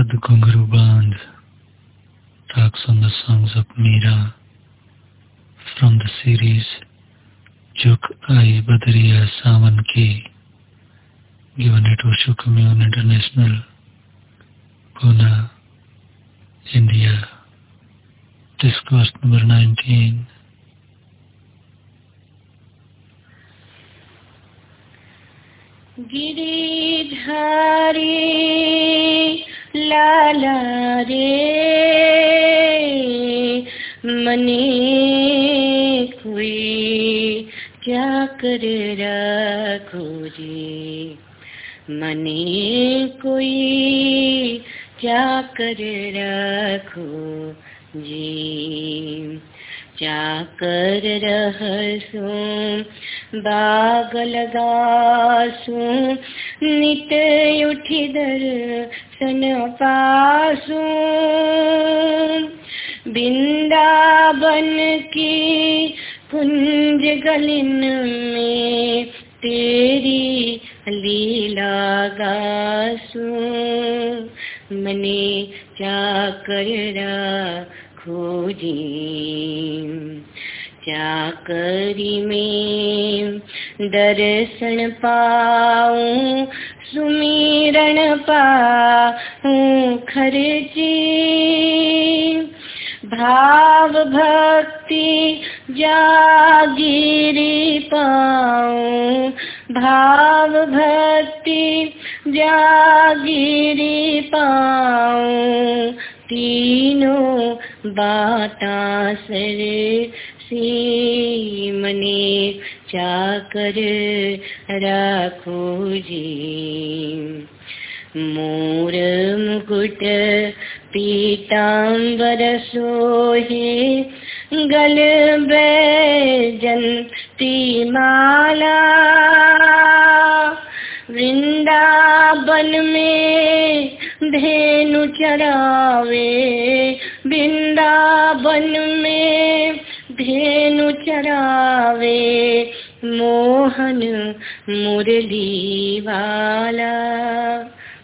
Osho, Pad Gunguru Band, talks on the songs of Meera from the series Juk Ai Badriya Sawan Ki, given at Osho Commune International, Pune, India. Discourse number 19. Giridhari लाला रे। मने कोई क्या कर रखो जी मने कोई क्या कर रखो जी। क्या कर रहसो बाग लगासू नित उठी दर्शन पासू वृंदावन की कुंज गलिन में तेरी लीला गासू। मने क्या कर खोजी चाकरी में दर्शन पाऊँ सुमिरण पाऊँ खर्ची भाव भक्ति जागिरी पाऊँ। भाव भक्ति जागिरी पाऊँ। तीनों बाता सर सी मने चाकर राखो जी। मोर मुकुट पीताम्बर सोहे, गल बैजंती माला वृंदावन में धेनु चरावे वृंदावन में धेनु चरावे, मोहन मुरली वाला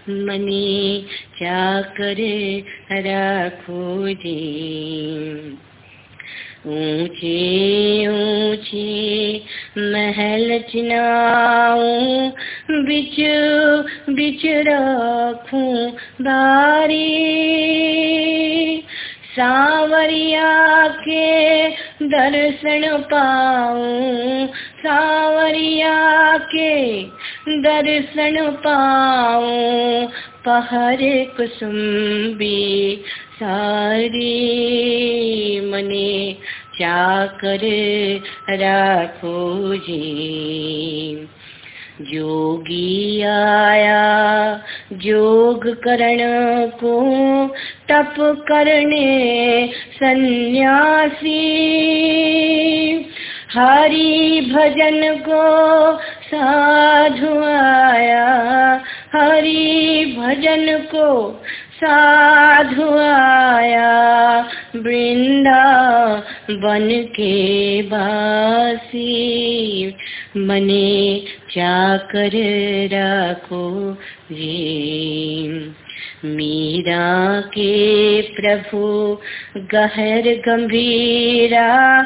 मनी चाकर रखो जी। ऊँचे ऊँचे महल चिनाऊं, बिच बिच रखूँ बारी। सावरिया के दर्शन पाऊँ, सावरिया के दर्शन पाऊँ, पहर कुसुम्बी सारी मने चाकर राखो जी। जोगी आया, जोग करण को तप करने सन्यासी। हरि भजन को साधु आया। हरि भजन को साधु आया। वृंदा बन के बासी मने चाकर रखो जी मीरा के प्रभु, गहर गंभीरा,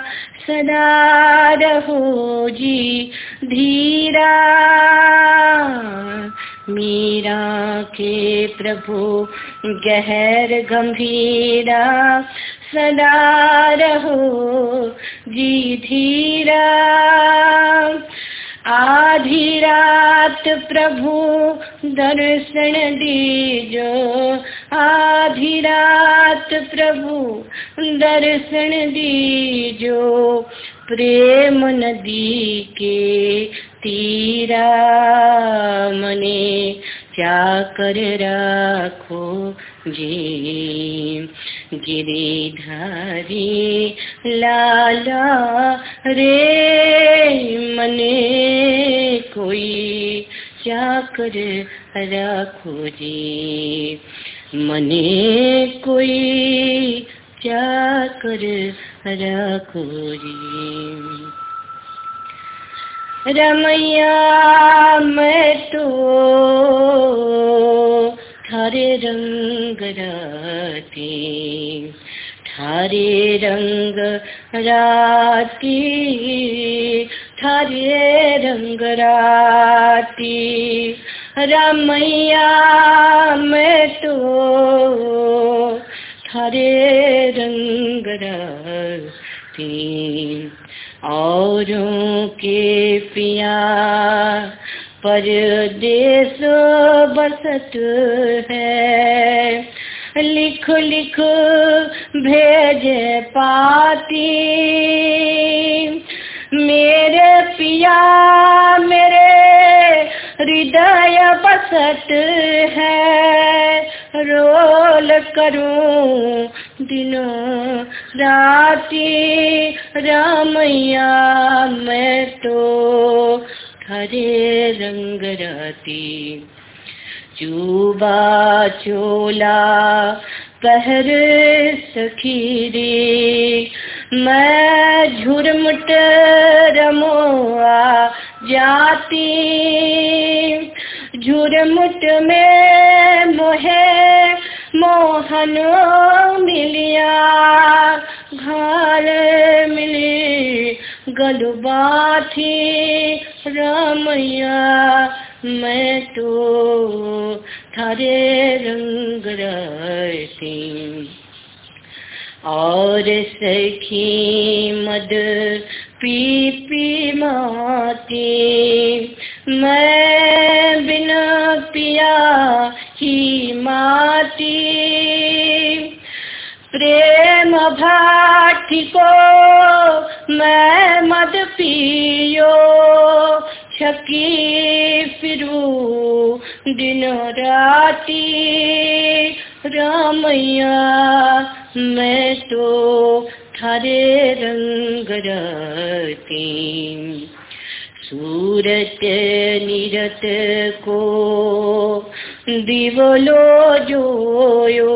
सदा रहो जी, धीरा। मीरा के प्रभु, गहर गंभीरा, सदा रहो जी, धीरा। आधी रात प्रभु दर्शन दीजो। आधी रात प्रभु दर्शन दीजो। प्रेम नदी के तीरा मने चाकर राखो जी। गिरिधारी लाला रे, मने कोई चाकर राखो जी। मने कोई चाकर राखो जी। रमैया मैं तो थारे रंग राती, थारे रंग राती, थारे रंग राती। रमैया, मैं तो थारे रंग राती, औरों के पिया परदेश बसत है। लिख लिख, भेजे पाती। मेरे पिया, मेरे हृदय बसत है। रोल करूँ दिनों राती, रामैया, मैं तो हरे रंग राती। चूबा चोला, पहर सखीरी मैं झुरमुट रमोआ जाती। झुरमुट में मोहे मोहन मिलिया। घर मिली गलबा थी रमैया मैं तो थारे रंग रहती। और सखी मद पी पी माती, मैं बिना पिया ही माती। प्रेम भाटी को मैं मद पियो, छकी फिरू, दिन राती रामैया, मैं तो थारे रंग राती सूरत निरत को दिवलो जोयो,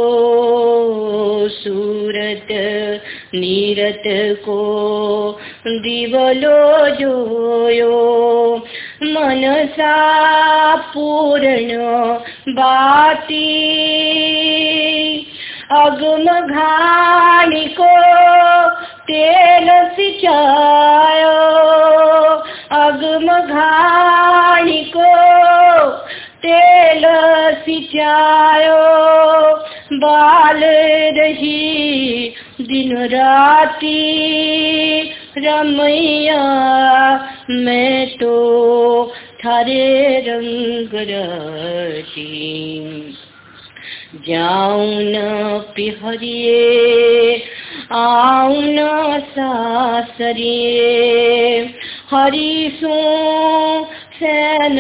सूरत नीरत को दिवलो जोयो। मनसा पूर्ण बाती। अगम घाणी को तेल सिंचायो। अगम घाणी को तेल सिंचायो। बाल रही दिन राती रमैया, मैं तो थारे रंग रती। जाऊँ न पिहरिए, आऊँ न सासरिए हरी सो सैन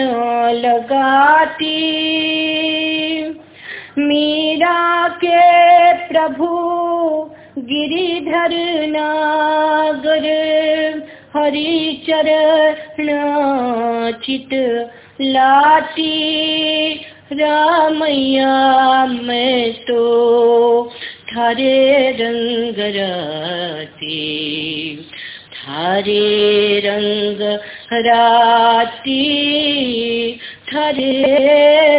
लगाती। मीरा के प्रभु गिरिधर नागर हरि चरण चित लाती रामैया मैं तो थारे रंग राती, थारे रंग राती, थारे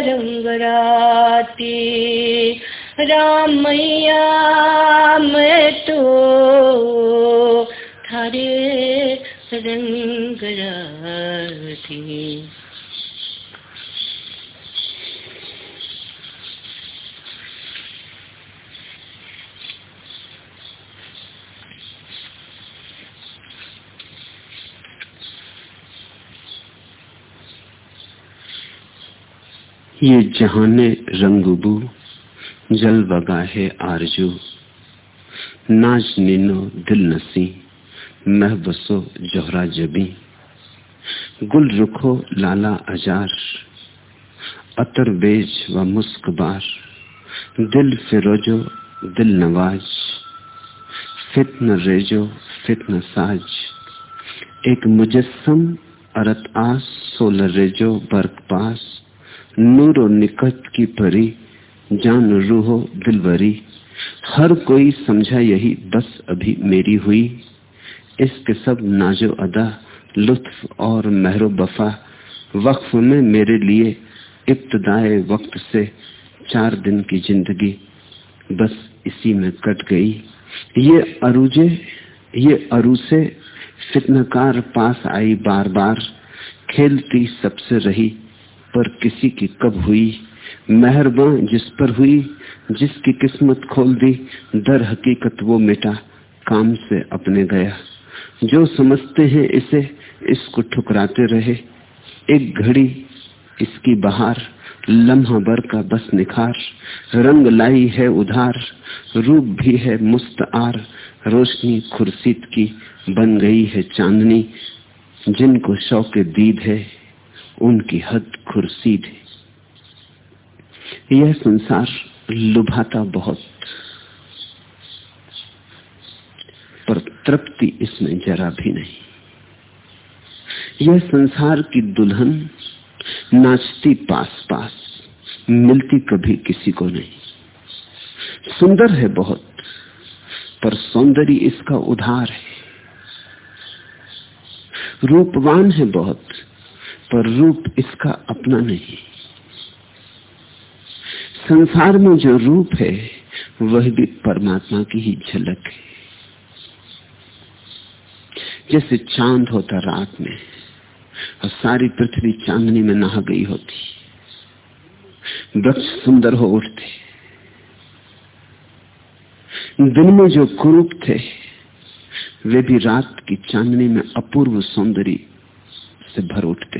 रंग राती। रामैया मैं तो थारे रंग ये जहाने रंगबू जल बगा आरज़ू। नाज नीनो दिल नसी मह बसो जोहरा जबी। गुल रुखो लाला अजार, अतर बेज व मुस्कबार दिल फिरोजो, दिल नवाज़। फितन रेजो, फितन साज। एक मुजस्म अरत आस सोलर रेजो बर्क पास। नूरो निकट की परी। जान रूहो दिलवरी हर कोई समझा यही, बस अभी मेरी हुई। इसके सब नाजो अदा, लुत्फ और महरो बफा। वक्फ में मेरे लिए इब्तदाए वक्त से चार दिन की ज़िंदगी। बस इसी में कट गई। ये अरुजे, ये अरुसे फितनकार पास आई बार बार। खेलती सबसे रही, पर किसी की कब हुई? मेहरबान, जिस पर हुई, जिसकी किस्मत खोल दी, दर हकीकत वो मिटा, काम से अपने गया। जो समझते हैं इसे, इसको ठुकराते रहे। एक घड़ी, इसकी बहार, लम्हा भर का बस निखार। रंग लाई है उधार, रूप भी है मुस्तार रोशनी खुर्शीद की बन गई है चांदनी। जिनको शौक दीद है, उनकी हद खुर्शीद है। यह संसार लुभाता बहुत। पर तृप्ति इसमें जरा भी नहीं। यह संसार की दुल्हन नाचती पास पास मिलती कभी किसी को नहीं। सुंदर है बहुत, पर सौंदर्य इसका उधार है। रूपवान है बहुत, पर रूप इसका अपना नहीं। संसार में जो रूप है, वह भी परमात्मा की ही झलक है। जैसे चाँद होता रात में, और सारी पृथ्वी चांदनी में नहा गई होती। वृक्ष सुंदर हो उठते। दिन में जो कुरूप थे वे भी रात की चांदनी में अपूर्व सौंदर्य से भर उठते।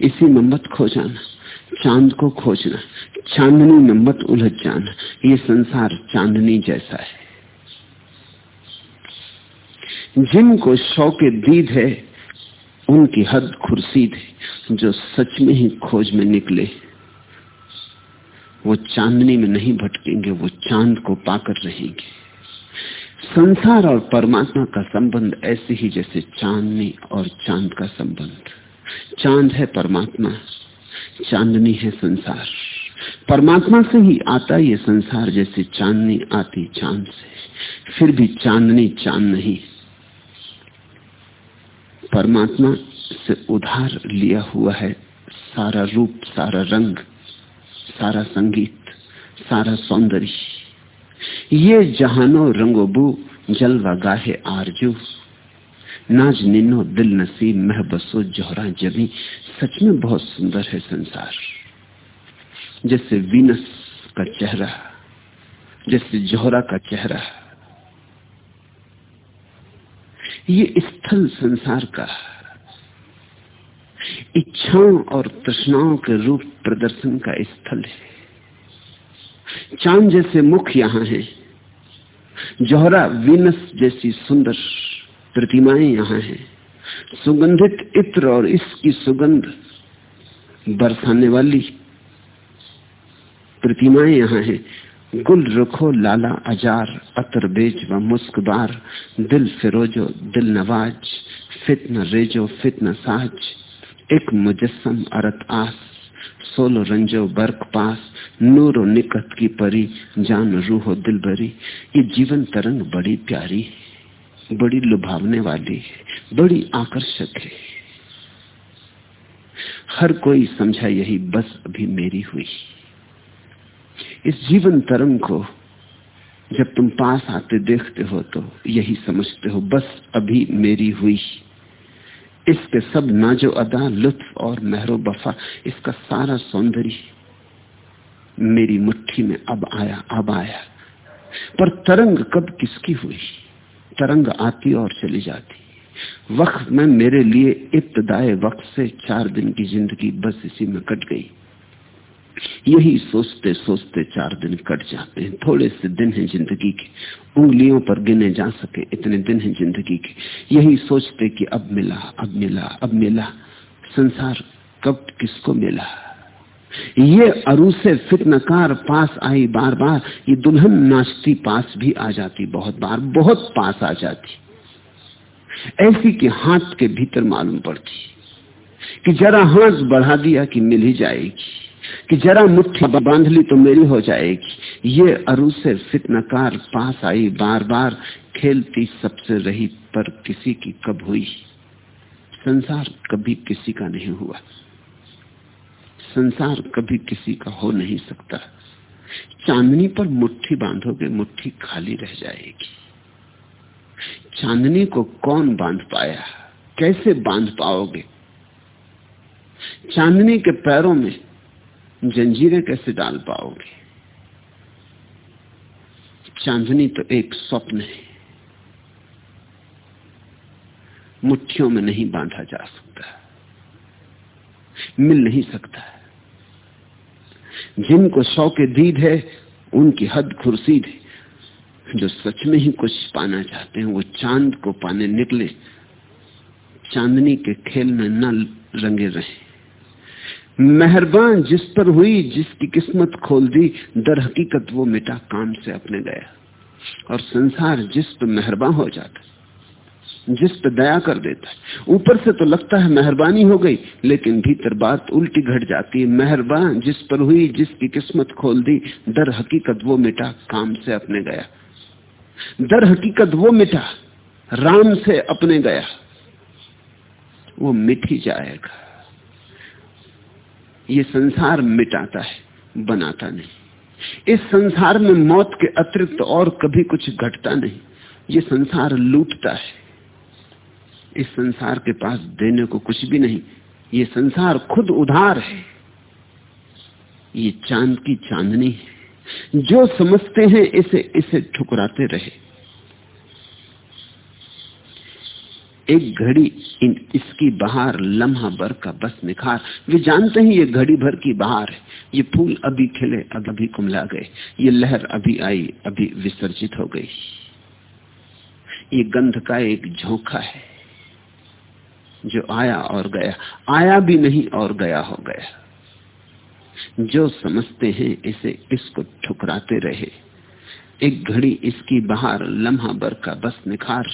इसी में मत खो जाना, चाँद को खोजना चांदनी में मत उलझ जाना, ये संसार चांदनी जैसा है। जिनको शौक दीद है, उनकी हद खुर्सीद है, जो सच में ही खोज में निकले। वो चांदनी में नहीं भटकेंगे, वो चाँद को पाकर रहेंगे। संसार और परमात्मा का संबंध ऐसे ही जैसे चांदनी और चाँद का संबंध। चाँद है परमात्मा, चांदनी है संसार। परमात्मा से ही आता ये संसार जैसे चांदनी आती चाँद से। फिर भी चांदनी चाँद नहीं। परमात्मा से उधार लिया हुआ है सारा रूप, सारा रंग, सारा संगीत, सारा सौंदर्य। ये जहानो रंगोबू जलवा गाहे आरज़ू। नाज निनो दिल नसीब मह बसो जोहरा जबी सच में बहुत सुंदर है संसार। जैसे वीनस का चेहरा, जैसे जोहरा का चेहरा। ये स्थल संसार का इच्छाओं और तृष्णाओं के रूप प्रदर्शन का स्थल है। चाँद जैसे मुख यहाँ है, जोहरा वीनस जैसी सुंदर प्रतिमाएँ यहाँ हैं। सुगंधित इत्र और इसकी सुगंध बरसाने वाली प्रतिमाएँ यहाँ हैं। गुल रखो लाला अजार, अतर बेज व मुस्कबार। दिल फिरोजो दिल नवाज़, फितन रेजो फितन साज। एक मुजस्म अरत आस, सोलो रंजो बर्क पास। नूरो निकट की परी, जान रूहो दिल भरी। ये जीवन तरंग बड़ी प्यारी बड़ी लुभावने वाली है, बड़ी आकर्षक है। हर कोई समझा यही बस अभी मेरी हुई। इस जीवन तरंग को जब तुम पास आते देखते हो तो यही समझते हो, बस अभी मेरी हुई। इसके सब नाजो अदा, लुत्फ और महरो बफा, इसका सारा सौंदर्य मेरी मुट्ठी में अब आया अब आया। पर तरंग कब किसकी हुई? तरंग आती और चली जाती। वक्त में मेरे लिए इब्तदाए वक्त से चार दिन की ज़िंदगी बस इसी में कट गई। यही सोचते सोचते चार दिन कट जाते हैं। थोड़े से दिन हैं ज़िंदगी के। उंगलियों पर गिने जा सके इतने दिन हैं ज़िंदगी के। यही सोचते कि अब मिला अब मिला अब मिला। संसार कब किसको मिला? ये अरु से फितनकार पास आई बार बार ये दुल्हन नाचती पास भी आ जाती बहुत बार, बहुत पास आ जाती। ऐसी कि हाथ के भीतर मालूम पड़ती कि जरा हाथ बढ़ा दिया कि मिल ही जाएगी। कि जरा मुट्ठी बाँध ली तो मेरी हो जाएगी। ये अरु से फितनकार पास आई बार बार खेलती सबसे रही, पर किसी की कब हुई? संसार कभी किसी का नहीं हुआ। संसार कभी किसी का हो नहीं सकता। चांदनी पर मुट्ठी बांधोगे, मुट्ठी खाली रह जाएगी। चांदनी को कौन बाँध पाया? कैसे बाँध पाओगे? चांदनी के पैरों में जंजीरें कैसे डाल पाओगे? चांदनी तो एक स्वप्न है। मुट्ठियों में नहीं बांधा जा सकता। मिल नहीं सकता। जिनको शौक दीद है, उनकी हद खुर्सीद है। जो सच में ही कुछ पाना चाहते हैं, वो चाँद को पाने निकले। चांदनी के खेल में न रंगे रहे। मेहरबान जिस पर हुई, जिसकी किस्मत खोल दी, दर हकीकत वो मिटा काम से अपने गया। और संसार जिस पर मेहरबान हो जाता, जिस पर दया कर देता है ऊपर से तो लगता है मेहरबानी हो गई, लेकिन भीतर बात उल्टी घट जाती है। मेहरबान जिस पर हुई, जिसकी किस्मत खोल दी, दर हकीकत वो मिटा काम से अपने गया। दर हकीकत वो मिटा, राम से अपने गया। वो मिट ही जाएगा। ये संसार मिटाता है, बनाता नहीं। इस संसार में मौत के अतिरिक्त और कभी कुछ घटता नहीं। ये संसार लूटता है। इस संसार के पास देने को कुछ भी नहीं। ये संसार खुद उधार है। ये चाँद की चांदनी है। जो समझते हैं, इसे इसे ठुकराते रहे। एक घड़ी इन इसकी बहार लम्हा भर का बस निखार। वे जानते हैं ये घड़ी भर की बहार है। ये फूल अभी खिले अभी कुमला गए। ये लहर अभी आई, अभी विसर्जित हो गई। ये गंध का एक झोंका है, जो आया और गया। आया भी नहीं और गया हो गया। जो समझते हैं, इसे इसको ठुकराते रहे। एक घड़ी इसकी बहार लम्हा बर का बस निखार।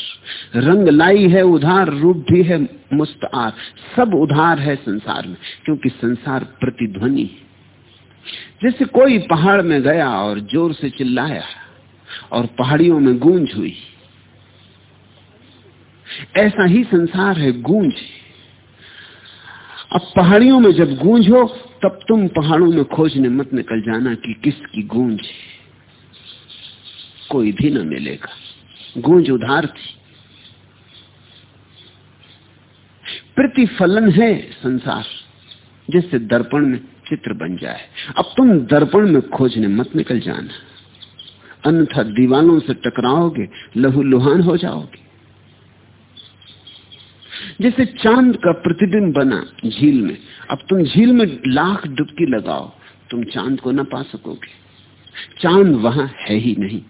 रंग लाई है उधार, रूप भी है मुस्तार। सब उधार है संसार में, क्योंकि संसार प्रतिध्वनि जैसे कोई पहाड़ में गया और ज़ोर से चिल्लाया और पहाड़ियों में गूंज हुई, ऐसा ही संसार है गूंज। अब पहाड़ियों में जब गूंज हो तब तुम पहाड़ों में खोजने मत निकल जाना कि किसकी गूंज कोई भी न मिलेगा। गूंज उधार थी। प्रतिफलन है संसार जैसे दर्पण में चित्र बन जाए। अब तुम दर्पण में खोजने मत निकल जाना। अन्यथा दीवानों से टकराओगे लहू लुहान हो जाओगे। जैसे चाँद का प्रतिबिंब बना झील में, अब तुम झील में लाख डुबकी लगाओ, तुम चाँद को ना पा सकोगे। चाँद वहाँ है ही नहीं।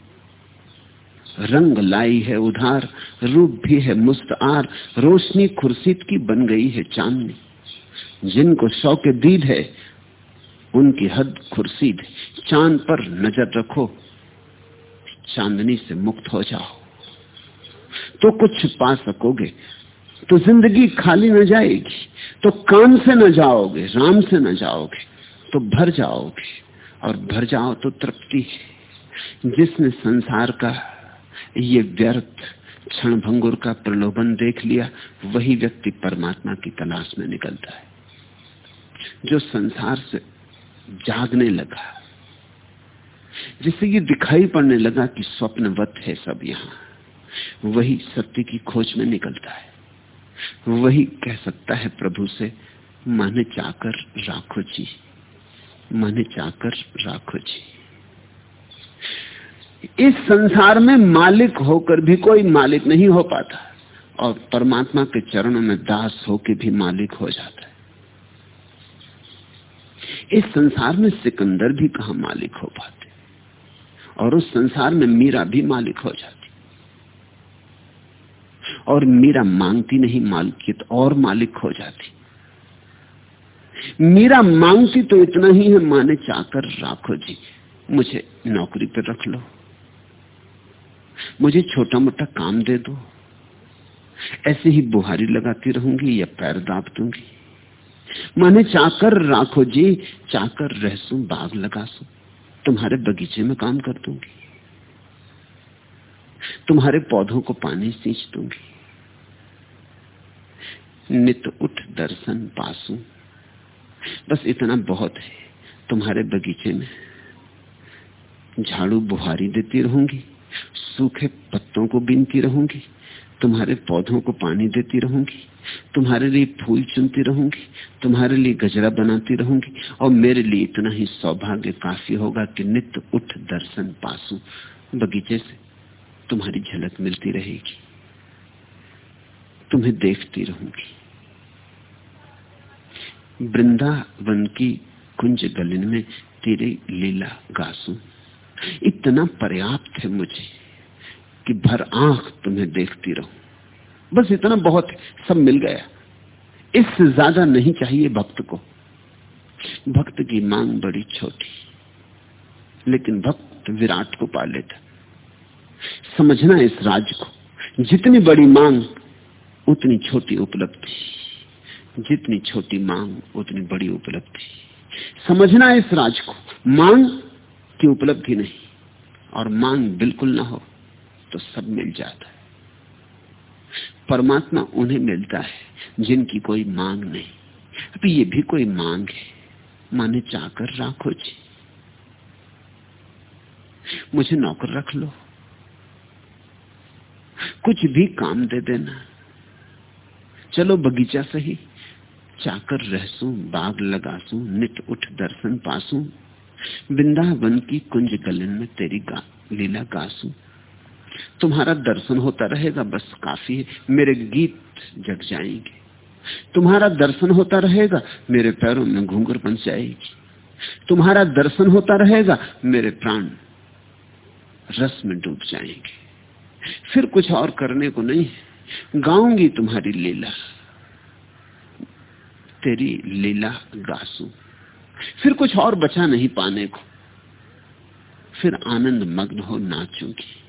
रंग लाई है उधार, रूप भी है मुस्तार रोशनी खुर्शीद की बन गई है चांदनी। जिनको शौक दीद है, उनकी हद खुर्शीद चाँद पर नज़र रखो, चांदनी से मुक्त हो जाओ। तो कुछ पा सकोगे तो ज़िंदगी खाली न जाएगी तो काम से न जाओगे, राम से न जाओगे तो भर जाओगे। और भर जाओ तो तृप्ति है। जिसने संसार का ये व्यर्थ क्षण भंगुर का प्रलोभन देख लिया, वही व्यक्ति परमात्मा की तलाश में निकलता है। जो संसार से जागने लगा जिससे ये दिखाई पड़ने लगा कि स्वप्नवत है सब यहाँ, वही सत्य की खोज में निकलता है। वही कह सकता है प्रभु से, मन चाकर राखो जी, मन चाकर राखो जी। इस संसार में मालिक होकर भी कोई मालिक नहीं हो पाता और परमात्मा के चरणों में दास होकर भी मालिक हो जाता है। इस संसार में सिकंदर भी कहा मालिक हो पाते और उस संसार में मीरा भी मालिक हो जाती। और मीरा मांगती नहीं मालिकियत और मालिक हो जाती। मीरा मांगती तो इतना ही है, माने चाकर राखो जी, मुझे नौकरी पर रख लो। मुझे छोटा मोटा काम दे दो। ऐसे ही बुहारी लगाती रहूँगी या पैर दाप दूँगी। माने चाकर राखो जी, चाकर रहसू बाग लगा सू, तुम्हारे बगीचे में काम कर दूँगी। तुम्हारे पौधों को पानी सींच दूँगी। नित उठ दर्शन पासू। बस इतना बहुत है तुम्हारे बगीचे में। झाड़ू बुहारी देती रहूँगी सूखे पत्तों को बीनती रहूँगी, तुम्हारे पौधों को पानी देती रहूँगी, तुम्हारे लिए फूल चुनती रहूँगी, तुम्हारे लिए गजरा बनाती रहूँगी, और मेरे लिए इतना ही सौभाग्य काफ़ी होगा कि नित्य उठ दर्शन पासू बगीचे से तुम्हारी झलक मिलती रहेगी। तुम्हें देखती रहूँगी। वृंदावन की कुंज गलिन में तेरे लीला गासू। इतना पर्याप्त है मुझे। कि भर आँख तुम्हें देखती रहूँ। बस इतना बहुत सब मिल गया। इससे ज़्यादा नहीं चाहिए भक्त को। भक्त की मांग बड़ी छोटी, लेकिन भक्त विराट को पा लेता समझना इस राज को, जितनी बड़ी मांग, उतनी छोटी उपलब्धि। जितनी छोटी मांग, उतनी बड़ी उपलब्धि। समझना इस राज को, मांग की उपलब्धि नहीं, और मांग बिल्कुल ना हो। तो सब मिल जाता है। परमात्मा उन्हें मिलता है जिनकी कोई मांग नहीं। अभी ये भी कोई मांग है माने चाकर राखो जी। मुझे नौकर रख लो। कुछ भी काम दे देना। चलो बगीचा सही चाकर रहसू बाग लगासू नित उठ दर्शन पासू वृंदावन की कुंज गलन में तेरी गा, लीला गासू। तुम्हारा दर्शन होता रहेगा, बस काफ़ी है। मेरे गीत जग जाएँगे। तुम्हारा दर्शन होता रहेगा, मेरे पैरों में घूंगर बन जाएगी। तुम्हारा दर्शन होता रहेगा, मेरे प्राण रस में डूब जाएँगे। फिर कुछ और करने को नहीं गाऊँगी तुम्हारी लीला। तेरी लीला गासू। फिर कुछ और बचा नहीं पाने को। फिर आनंद मग्न हो नाचूँगी।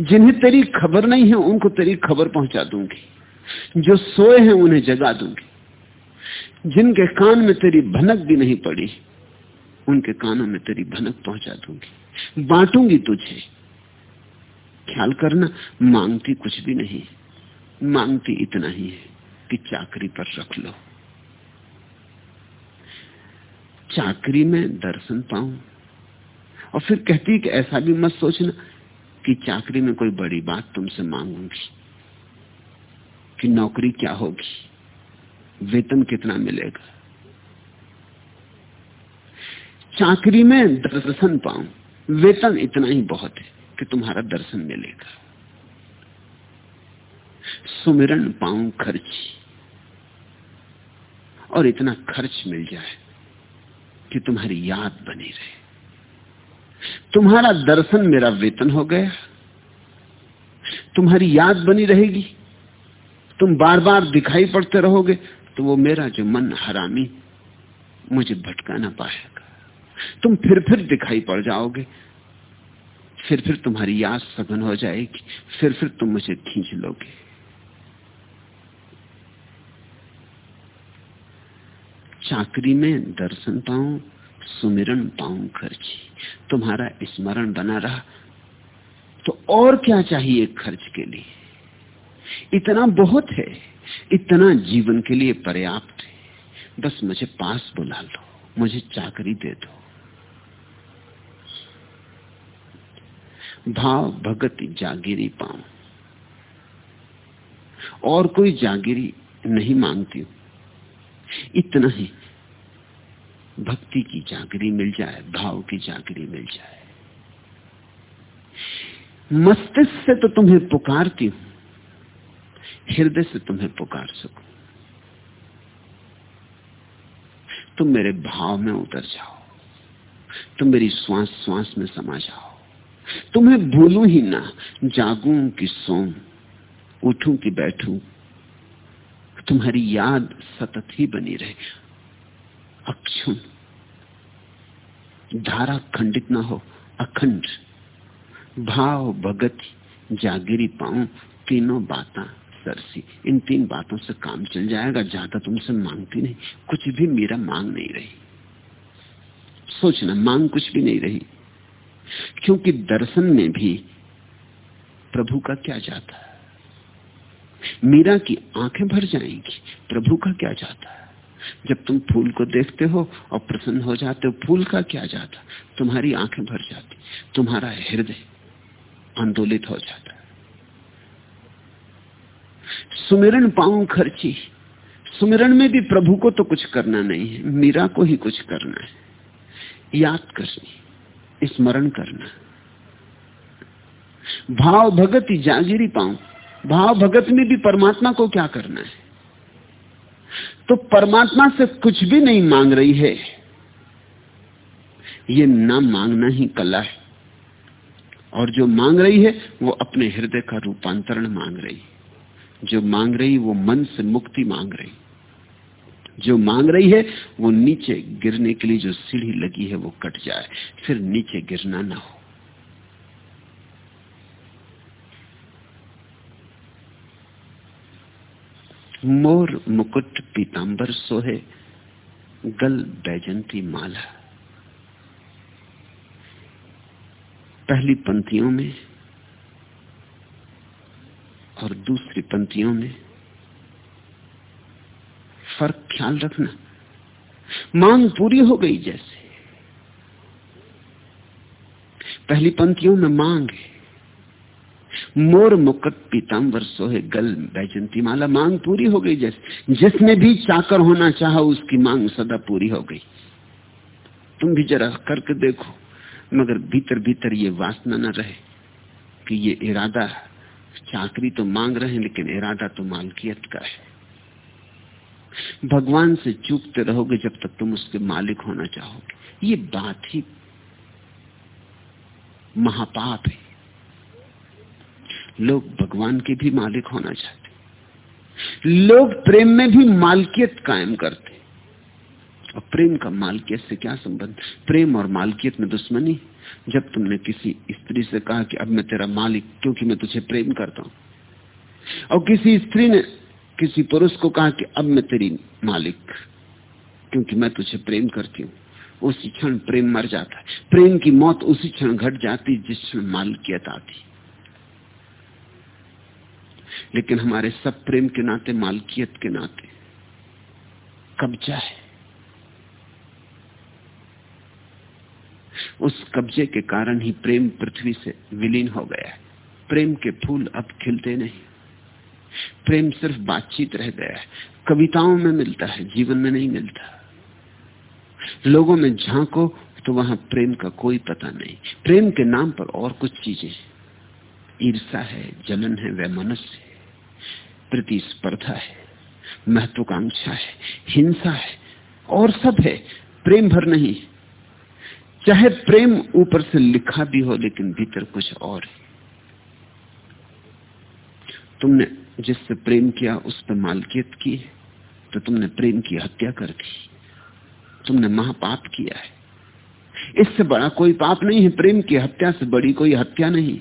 जिन्हें तेरी खबर नहीं है, उनको तेरी खबर पहुँचा दूँगी। जो सोए हैं, उन्हें जगा दूँगी। जिनके कान में तेरी भनक भी नहीं पड़ी, उनके कानों में तेरी भनक पहुँचा दूँगी। बांटूँगी तुझे। ख्याल करना, मांगती कुछ भी नहीं। मांगती इतना ही है कि चाकरी पर रख लो। चाकरी में दर्शन पाऊँ। और फिर कहती कि ऐसा भी मत सोचना कि चाकरी में कोई बड़ी बात तुमसे मांगूँगी कि नौकरी क्या होगी? वेतन कितना मिलेगा? चाकरी में दर्शन पाऊँ, वेतन इतना ही बहुत है कि तुम्हारा दर्शन मिलेगा। सुमिरन पाऊँ खर्च, और इतना खर्च मिल जाए कि तुम्हारी याद बनी रहे। तुम्हारा दर्शन मेरा वेतन हो गया। तुम्हारी याद बनी रहेगी। तुम बार बार दिखाई पड़ते रहोगे तो वो मेरा जो मन हरामी, मुझे भटका ना पाएगा। तुम फिर फिर दिखाई पड़ जाओगे। फिर फिर तुम्हारी याद सघन हो जाएगी। फिर फिर तुम मुझे खींच लोगे। चाकरी में दर्शन पाऊँ, सुमिरन पाऊँ खर्ची। तुम्हारा स्मरण बना रहा। तो और क्या चाहिए खर्च के लिए? इतना बहुत है, इतना जीवन के लिए पर्याप्त है। बस मुझे पास बुला लो, मुझे चाकरी दे दो। भाव भगत जागीरी पाऊँ। और कोई जागीरी नहीं मांगती हूँ। इतना ही भक्ति की जागरी मिल जाए, भाव की जागरी मिल जाए। मस्तिष्क से तो तुम्हें पुकारती हूँ, हृदय से तुम्हें पुकार सकू। तुम मेरे भाव में उतर जाओ, तुम मेरी श्वास श्वास में समा जाओ। तुम्हें भूलू ही ना, जागू कि सोऊं, उठूं कि बैठूं। तुम्हारी याद सतत ही बनी रहे। अक्षुण। धारा खंडित ना हो, अखंड। भाव, भगत, जागिरी पाऊँ तीनों बातें सरसी। इन तीन बातों से काम चल जाएगा, ज़्यादा तुमसे मांगती नहीं। कुछ भी मेरा मांग नहीं रही। सोचना मांग कुछ भी नहीं रही। क्योंकि दर्शन में भी प्रभु का क्या जाता है? मीरा की आँखें भर जाएँगी, प्रभु का क्या जाता है? जब तुम फूल को देखते हो और प्रसन्न हो जाते हो, फूल का क्या जाता? तुम्हारी आँखें भर जाती, तुम्हारा हृदय आंदोलित हो जाता सुमिरन पाऊ खर्ची, सुमिरन में भी प्रभु को तो कुछ करना नहीं है, मीरा को ही कुछ करना है। याद करनी, स्मरण करना। भाव भगत जागिरी पाऊ, भाव भगत में भी परमात्मा को क्या करना है? तो परमात्मा से कुछ भी नहीं मांग रही है। ये ना मांगना ही कला है। और जो मांग रही है, वो अपने हृदय का रूपांतरण मांग रही। जो मांग रही, वो मन से मुक्ति मांग रही। जो मांग रही है, वो नीचे गिरने के लिए जो सीढ़ी लगी है, वो कट जाए। फिर नीचे गिरना ना हो। मोर मुकुट पीतांबर सोहे, गल बैजंती माला। पहली पंक्तियों में और दूसरी पंक्तियों में फ़र्क ख्याल रखना। मांग पूरी हो गई जैसे। पहली पंक्तियों में मांग है। मोर मुकट पीताम्बर सोहे गल बैजंती माला, मांग पूरी हो गई जैसे। जिसने भी चाकर होना चाहा, उसकी मांग सदा पूरी हो गई। तुम भी जरा करके देखो, मगर भीतर भीतर ये वासना न रहे कि ये इरादा, चाकरी तो मांग रहे हैं, लेकिन इरादा तो मालकियत का है। भगवान से चूकते रहोगे जब तक तुम उसके मालिक होना चाहोगे। ये बात ही महापाप है। लोग भगवान के भी मालिक होना चाहते लोग प्रेम में भी मालकियत कायम करते और प्रेम का मालकियत से क्या संबंध? प्रेम और मालकियत में दुश्मनी। जब तुमने किसी स्त्री से कहा कि अब मैं तेरा मालिक, क्योंकि मैं तुझे प्रेम करता हूँ। और किसी स्त्री ने किसी पुरुष को कहा कि अब मैं तेरी मालिक, क्योंकि मैं तुझे प्रेम करती हूँ, उसी क्षण प्रेम मर जाता है। प्रेम की मौत उसी क्षण घट जाती जिस क्षण मालकियत आती लेकिन हमारे सब प्रेम के नाते मालकियत के नाते। कब्जा है उस कब्जे के कारण ही प्रेम पृथ्वी से विलीन हो गया है। प्रेम के फूल अब खिलते नहीं। प्रेम सिर्फ़ बातचीत रह गया है। कविताओं में मिलता है जीवन में नहीं मिलता। लोगों में झांको तो वहाँ प्रेम का कोई पता नहीं। प्रेम के नाम पर और कुछ चीज़ें। ईर्षा है जलन है वह मनुष्य है। प्रतिस्पर्धा है, महत्वाकांक्षा है, हिंसा है, और सब है। प्रेम भर नहीं। चाहे प्रेम ऊपर से लिखा भी हो, लेकिन भीतर कुछ और है। तुमने जिससे प्रेम किया, उस पर मालकियत की है तो तुमने प्रेम की हत्या कर दी। तुमने महापाप किया है। इससे बड़ा कोई पाप नहीं है। प्रेम की हत्या से बड़ी कोई हत्या नहीं।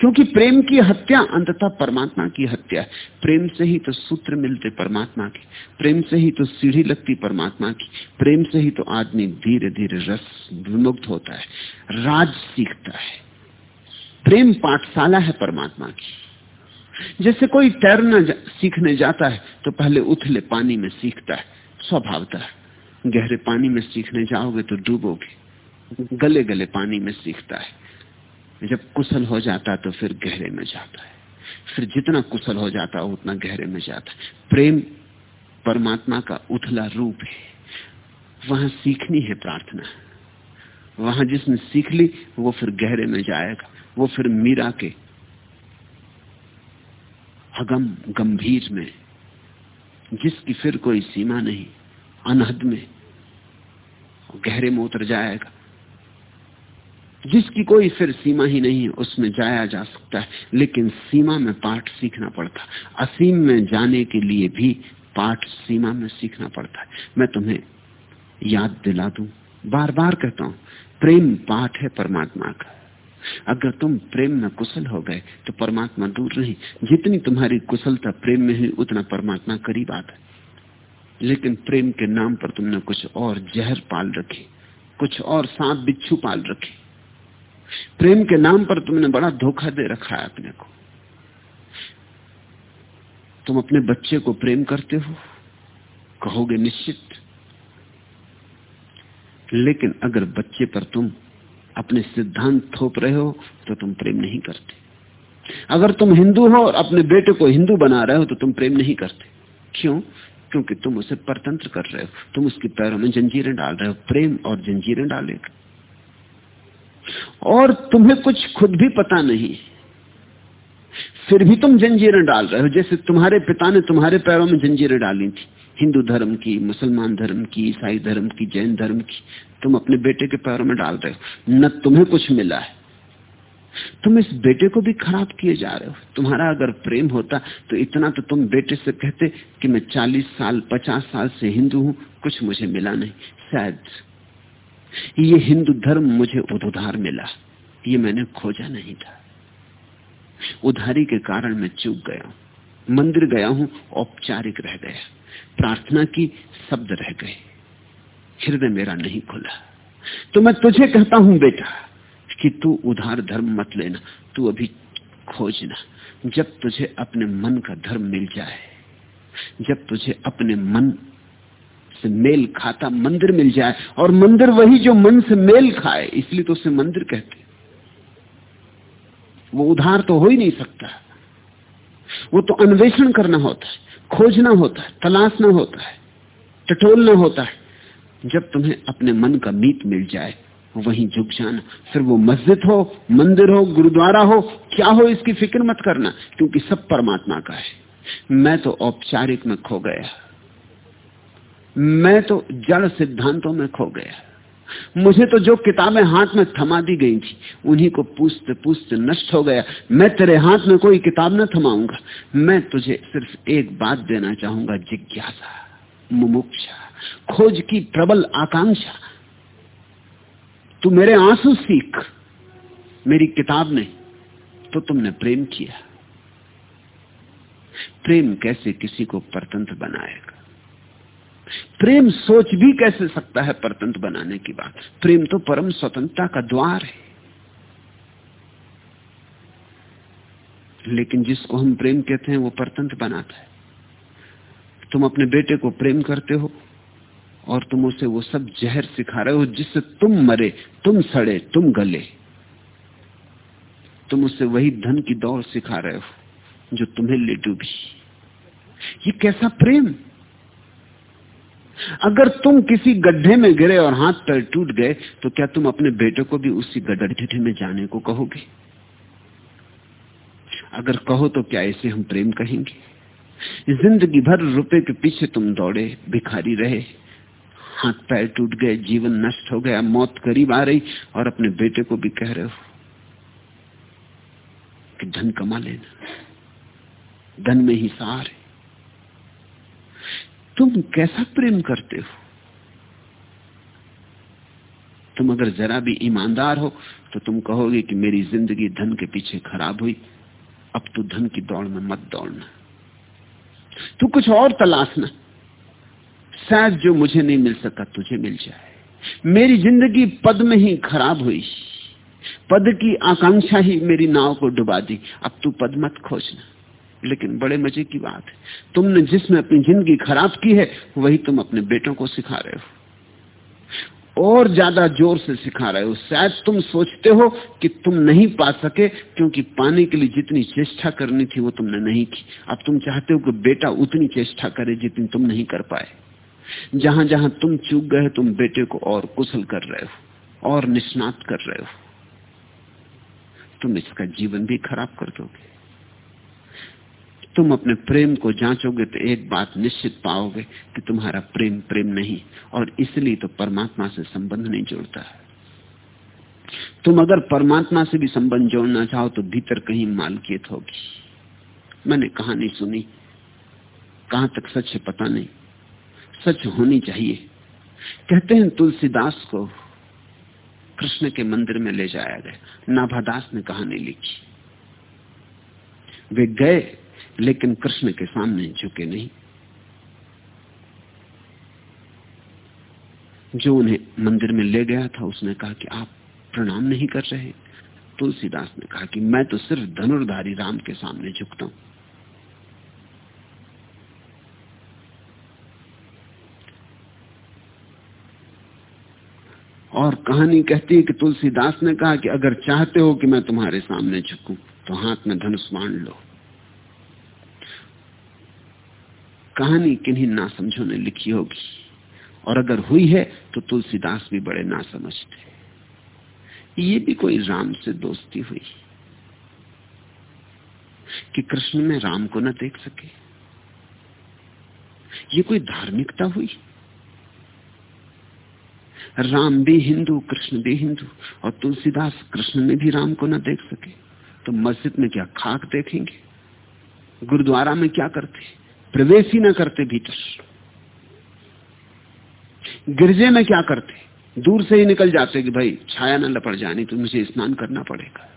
क्योंकि प्रेम की हत्या अंततः परमात्मा की हत्या है। प्रेम से ही तो सूत्र मिलते परमात्मा के प्रेम से ही तो सीढ़ी लगती परमात्मा की प्रेम से ही तो आदमी धीरे धीरे रस विमुक्त होता है राज सीखता है। प्रेम पाठशाला है परमात्मा की। जैसे कोई तैरना जा, सीखने जाता है तो पहले उथले पानी में सीखता है स्वभावता। गहरे पानी में सीखने जाओगे तो डूबोगे गले गले पानी में सीखता है। जब कुशल हो जाता तो फिर गहरे में जाता है। फिर जितना कुशल हो जाता है, उतना गहरे में जाता है। प्रेम परमात्मा का उथला रूप है। वहाँ सीखनी है प्रार्थना। वहाँ जिसने सीख ली, वो फिर गहरे में जाएगा। वो फिर मीरा के अगम गंभीर में, जिसकी फिर कोई सीमा नहीं, अनहद में गहरे में उतर जाएगा। जिसकी कोई फिर सीमा ही नहीं है उसमें जाया जा सकता है। लेकिन सीमा में पाठ सीखना पड़ता असीम में जाने के लिए भी पाठ सीमा में सीखना पड़ता है। मैं तुम्हें याद दिला दू। बार बार कहता हूँ, प्रेम पाठ है परमात्मा का। अगर तुम प्रेम में कुशल हो गए तो परमात्मा दूर नहीं। जितनी तुम्हारी कुशलता प्रेम में ही, उतना परमात्मा करीब आता लेकिन प्रेम के नाम पर तुमने कुछ और जहर पाल रखी, कुछ और सांप बिच्छू पाल रखे। प्रेम के नाम पर तुमने बड़ा धोखा दे रखा है अपने को। तुम अपने बच्चे को प्रेम करते हो, कहोगे निश्चित। लेकिन अगर बच्चे पर तुम अपने सिद्धांत थोप रहे हो तो तुम प्रेम नहीं करते। अगर तुम हिंदू हो और अपने बेटे को हिंदू बना रहे हो तो तुम प्रेम नहीं करते। क्यों? क्योंकि तुम उसे परतंत्र कर रहे हो। तुम उसके पैरों में जंजीरें डाल रहे हो। प्रेम और जंजीरें डालेगा। और तुम्हें कुछ खुद भी पता नहीं। फिर भी तुम जंजीरें डाल रहे हो, जैसे तुम्हारे पिता ने तुम्हारे पैरों में जंजीरें डाली थी। हिंदू धर्म की, मुसलमान धर्म की, ईसाई धर्म की, जैन धर्म की, तुम अपने बेटे के पैरों में डाल रहे हो। न तुम्हें कुछ मिला है। तुम इस बेटे को भी खराब किए जा रहे हो। तुम्हारा अगर प्रेम होता तो इतना तो तुम बेटे से कहते कि मैं चालीस साल, पचास साल से हिंदू हूँ, कुछ मुझे मिला नहीं। शायद ये हिंदू धर्म मुझे उधार मिला। ये मैंने खोजा नहीं था। उधारी के कारण मैं चूक गया मंदिर गया हूँ, औपचारिक रह गया। प्रार्थना की शब्द रह गए। हृदय मेरा नहीं खुला। तो मैं तुझे कहता हूँ, बेटा, कि तू उधार धर्म मत लेना, तू अभी खोजना। जब तुझे अपने मन का धर्म मिल जाए, जब तुझे अपने मन से मेल खाता, मंदिर मिल जाए, और मंदिर वही जो मन से मेल खाए, इसलिए तो उसे मंदिर कहते वो उधार तो हो ही नहीं सकता। वो तो अन्वेषण करना होता है, खोजना होता है, तलाशना होता है, टटोलना होता है। जब तुम्हें अपने मन का मीत मिल जाए, वहीं झुक जाना। फिर वो मस्जिद हो, मंदिर हो, गुरुद्वारा हो, क्या हो, इसकी फ़िक्र मत करना, क्योंकि सब परमात्मा का है। मैं तो औपचारिक में खो गया। मैं तो जड़ सिद्धांतों में खो गया। मुझे तो जो किताबें हाथ में थमा दी गई थी, उन्हीं को पूछते पूछते नष्ट हो गया। मैं तेरे हाथ में कोई किताब न थमाऊँगा। मैं तुझे सिर्फ़ एक बात देना चाहूँगा, जिज्ञासा, मुमुक्षा, खोज की प्रबल आकांक्षा। तू मेरे आँसू सीख, मेरी किताब ने तो तुमने प्रेम किया। प्रेम कैसे किसी को परतंत्र बनाएगा? प्रेम सोच भी कैसे सकता है परतंत्र बनाने की बात? प्रेम तो परम स्वतंत्रता का द्वार है। लेकिन जिसको हम प्रेम कहते हैं, वो परतंत्र बनाता है। तुम अपने बेटे को प्रेम करते हो और तुम उसे वो सब जहर सिखा रहे हो जिससे तुम मरे, तुम सड़े, तुम गले। तुम उसे वही धन की दौड़ सिखा रहे हो जो तुम्हें ले डूबी। ये कैसा प्रेम? अगर तुम किसी गड्ढे में गिरे और हाथ पैर टूट गए तो क्या तुम अपने बेटे को भी उसी गड्ढे में जाने को कहोगे? अगर कहो तो क्या इसे हम प्रेम कहेंगे? ज़िंदगी भर रुपए के पीछे तुम दौड़े, भिखारी रहे। हाथ पैर टूट गए, जीवन नष्ट हो गया, मौत करीब आ रही और अपने बेटे को भी कह रहे हो कि धन कमा लेना। धन में ही सार है। तुम कैसा प्रेम करते हो? तुम अगर जरा भी ईमानदार हो तो तुम कहोगे कि मेरी ज़िंदगी धन के पीछे खराब हुई। अब तू धन की दौड़ में मत दौड़ना। तू कुछ और तलाशना। शायद जो मुझे नहीं मिल सका, तुझे मिल जाए। मेरी ज़िंदगी पद में ही खराब हुई। पद की आकांक्षा ही मेरी नाव को डुबा दी। अब तू पद मत खोजना। लेकिन बड़े मज़े की बात है। तुमने जिसमें अपनी ज़िंदगी खराब की है, वही तुम अपने बेटों को सिखा रहे हो। और ज़्यादा ज़ोर से सिखा रहे हो। शायद तुम सोचते हो कि तुम नहीं पा सके, क्योंकि पाने के लिए जितनी चेष्टा करनी थी वो तुमने नहीं की। अब तुम चाहते हो कि बेटा उतनी चेष्टा करे जितनी तुम नहीं कर पाए। जहाँ जहाँ तुम चूक गए, तुम बेटे को और कुशल कर रहे हो, और निष्णात कर रहे हो। तुम इसका जीवन भी खराब कर दोगे। तुम अपने प्रेम को जांचोगे तो एक बात निश्चित पाओगे कि तुम्हारा प्रेम प्रेम नहीं और इसलिए तो परमात्मा से संबंध नहीं जोड़ता। है तुम अगर परमात्मा से भी संबंध जोड़ना चाहो तो भीतर कहीं मालकियत होगी। मैंने कहानी सुनी। कहाँ तक सच है पता नहीं। सच होनी चाहिए। कहते हैं तुलसीदास को कृष्ण के मंदिर में ले जाया गया। नाभादास ने कहानी लिखी। वे गए लेकिन कृष्ण के सामने झुके नहीं। जो उन्हें मंदिर में ले गया था, उसने कहा कि आप प्रणाम नहीं कर रहे तुलसीदास ने कहा कि मैं तो सिर्फ़ धनुर्धारी राम के सामने झुकता हूँ। और कहानी कहती है कि तुलसीदास ने कहा कि अगर चाहते हो कि मैं तुम्हारे सामने झुकूं तो हाथ में धनुष मान लो। कहानी किन्हीं ना समझो ने लिखी होगी। और अगर हुई है तो तुलसीदास भी बड़े ना समझते ये भी कोई राम से दोस्ती हुई। कि कृष्ण में राम को न देख सके। ये कोई धार्मिकता हुई? राम भी हिंदू, कृष्ण भी हिंदू, और तुलसीदास कृष्ण में भी राम को न देख सके। तो मस्जिद में क्या खाक देखेंगे? गुरुद्वारा में क्या करते? प्रवेश ही ना करते भीतर। गिरजे में क्या करते? दूर से ही निकल जाते कि भाई, छाया न लपड़ जानी तो मुझे स्नान करना पड़ेगा।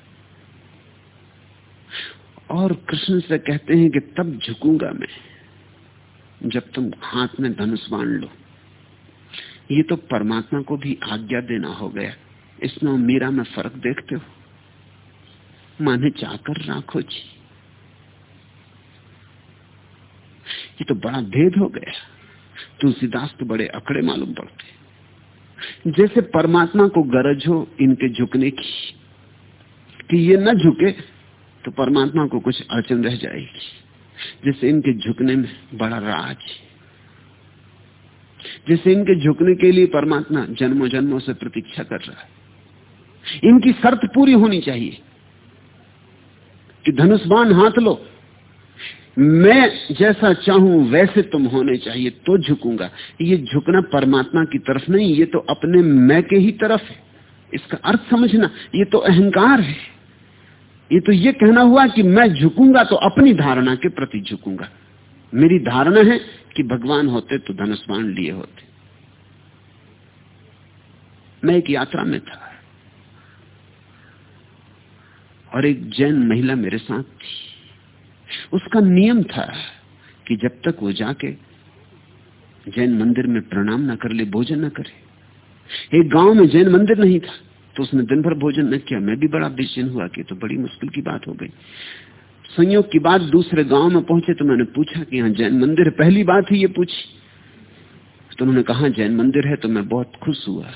और कृष्ण से कहते हैं कि तब झुकूँगा मैं, जब तुम हाथ में धनुष बाँध लो। ये तो परमात्मा को भी आज्ञा देना हो गया। इसमें मीरा में फ़र्क देखते हो? माने चाकर राखो जी। ये तो बड़ा भेद हो गया। तुलसीदास तो बड़े अकड़े मालूम पड़ते जैसे परमात्मा को गरज हो इनके झुकने की, कि ये न झुके तो परमात्मा को कुछ अड़चन रह जाएगी। जैसे इनके झुकने में बड़ा राज जैसे इनके झुकने के लिए परमात्मा जन्मों जन्मों से प्रतीक्षा कर रहा है। इनकी शर्त पूरी होनी चाहिए कि धनुष्बान हाथ लो मैं जैसा चाहूँ, वैसे तुम होने चाहिए तो झुकूँगा। ये झुकना परमात्मा की तरफ़ नहीं, ये तो अपने मैं के ही तरफ़ है। इसका अर्थ समझना, ये तो अहंकार है। ये तो ये कहना हुआ कि मैं झुकूँगा तो अपनी धारणा के प्रति झुकूँगा। मेरी धारणा है कि भगवान होते तो धनुष्मान लिए होते। मैं एक यात्रा में था। और एक जैन महिला मेरे साथ थी। उसका नियम था कि जब तक वो जाके जैन मंदिर में प्रणाम ना कर ले, भोजन ना करे। एक गाँव में जैन मंदिर नहीं था तो उसने दिन भर भोजन न किया। मैं भी बड़ा बेचैन हुआ कि तो बड़ी मुश्किल की बात हो गई। संयोग की बात दूसरे गाँव में पहुँचे तो मैंने पूछा कि यहाँ जैन मंदिर पहली बात ही ये पूछी। तो उन्होंने कहा, जैन मंदिर है तो मैं बहुत खुश हुआ।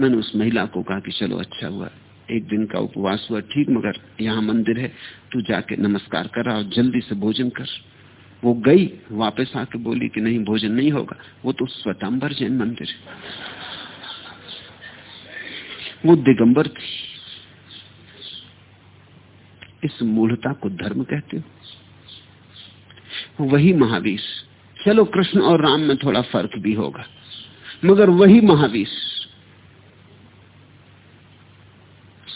मैंने उस महिला को कहा कि, चलो अच्छा हुआ। एक दिन का उपवास हुआ, ठीक, मगर यहाँ मंदिर है, तू जाके नमस्कार करा और जल्दी से भोजन कर। वो गई, वापस आके बोली कि नहीं, भोजन नहीं होगा। वो तो स्वतंबर जैन मंदिर है। वो दिगंबर थी। इस मूलता को धर्म कहते हो। वही महावीर। चलो कृष्ण और राम में थोड़ा फ़र्क भी होगा, मगर वही महावीर।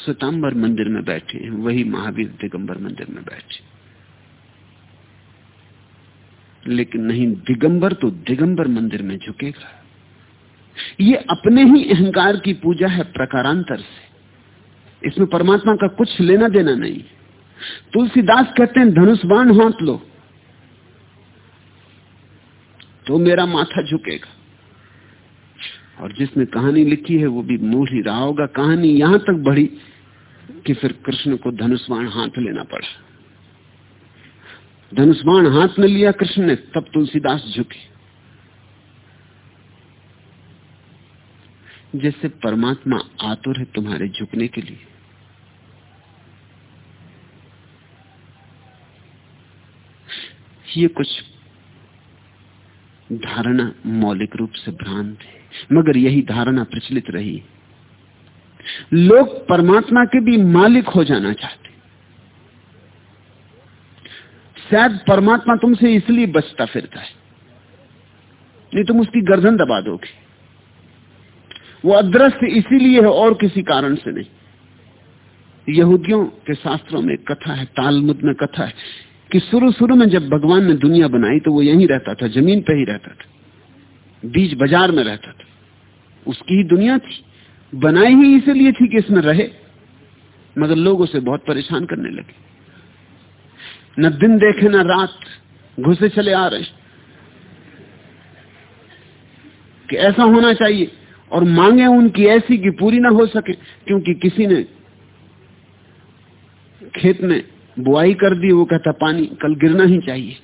स्वतंबर मंदिर में बैठे हैं, वही महावीर दिगंबर मंदिर में बैठे लेकिन नहीं, दिगंबर तो दिगंबर मंदिर में झुकेगा। ये अपने ही अहंकार की पूजा है प्रकारांतर से। इसमें परमात्मा का कुछ लेना देना नहीं। तुलसीदास कहते हैं, धनुष बाण हाथ लो। तो मेरा माथा झुकेगा। और जिसने कहानी लिखी है, वो भी मूल ही रहा होगा। कहानी यहाँ तक बढ़ी। कि फिर कृष्ण को धनुष्वाण हाथ लेना पड़ा। धनुष्बाण हाथ में लिया कृष्ण ने, तब तुलसीदास झुके। जैसे परमात्मा आतुर है तुम्हारे झुकने के लिए। ये कुछ धारणा मौलिक रूप से भ्रांत है, मगर यही धारणा प्रचलित रही। लोग परमात्मा के भी मालिक हो जाना चाहते शायद परमात्मा तुमसे इसलिए बचता फिरता है। नहीं तुम उसकी गर्दन दबा दोगे। वो अदृश्य इसीलिए है और किसी कारण से नहीं। यहूदियों के शास्त्रों में कथा है, तालमुद में कथा है कि शुरू शुरू में जब भगवान ने दुनिया बनाई तो वो यहीं रहता था, ज़मीन पे ही रहता था, बीज बाज़ार में रहता था। उसकी ही दुनिया थी। बनाई ही इसलिए थी कि इसमें रहे, मगर लोग उसे बहुत परेशान करने लगे। न दिन देखे, न रात घुसे चले आ रहे। कि ऐसा होना चाहिए और मांगे उनकी ऐसी कि पूरी ना हो सके, क्योंकि किसी ने खेत में बुआई कर दी, वो कहता, पानी कल गिरना ही चाहिए।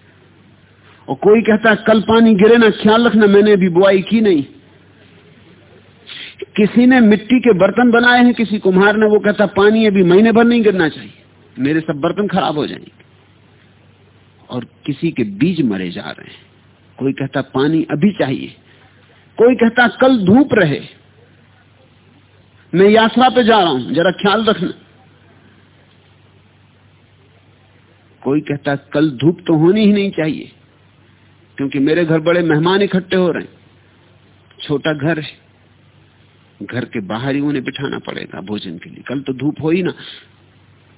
और कोई कहता, कल पानी गिरे ना, ख्याल रखना, मैंने अभी बुआई की नहीं। किसी ने मिट्टी के बर्तन बनाए हैं, किसी कुम्हार ने, वो कहता, पानी अभी महीने भर नहीं गिरना चाहिए, मेरे सब बर्तन खराब हो जाएँगे। और किसी के बीज मरे जा रहे हैं। कोई कहता, पानी अभी चाहिए। कोई कहता, कल धूप रहे। मैं यात्रा पे जा रहा हूँ, जरा ख्याल रखना। कोई कहता, कल धूप तो होनी ही नहीं चाहिए, क्योंकि मेरे घर बड़े मेहमान इकट्ठे हो रहे हैं। छोटा घर है घर के बाहर ही उन्हें बिठाना पड़ेगा भोजन के लिए। कल तो धूप हो ही ना।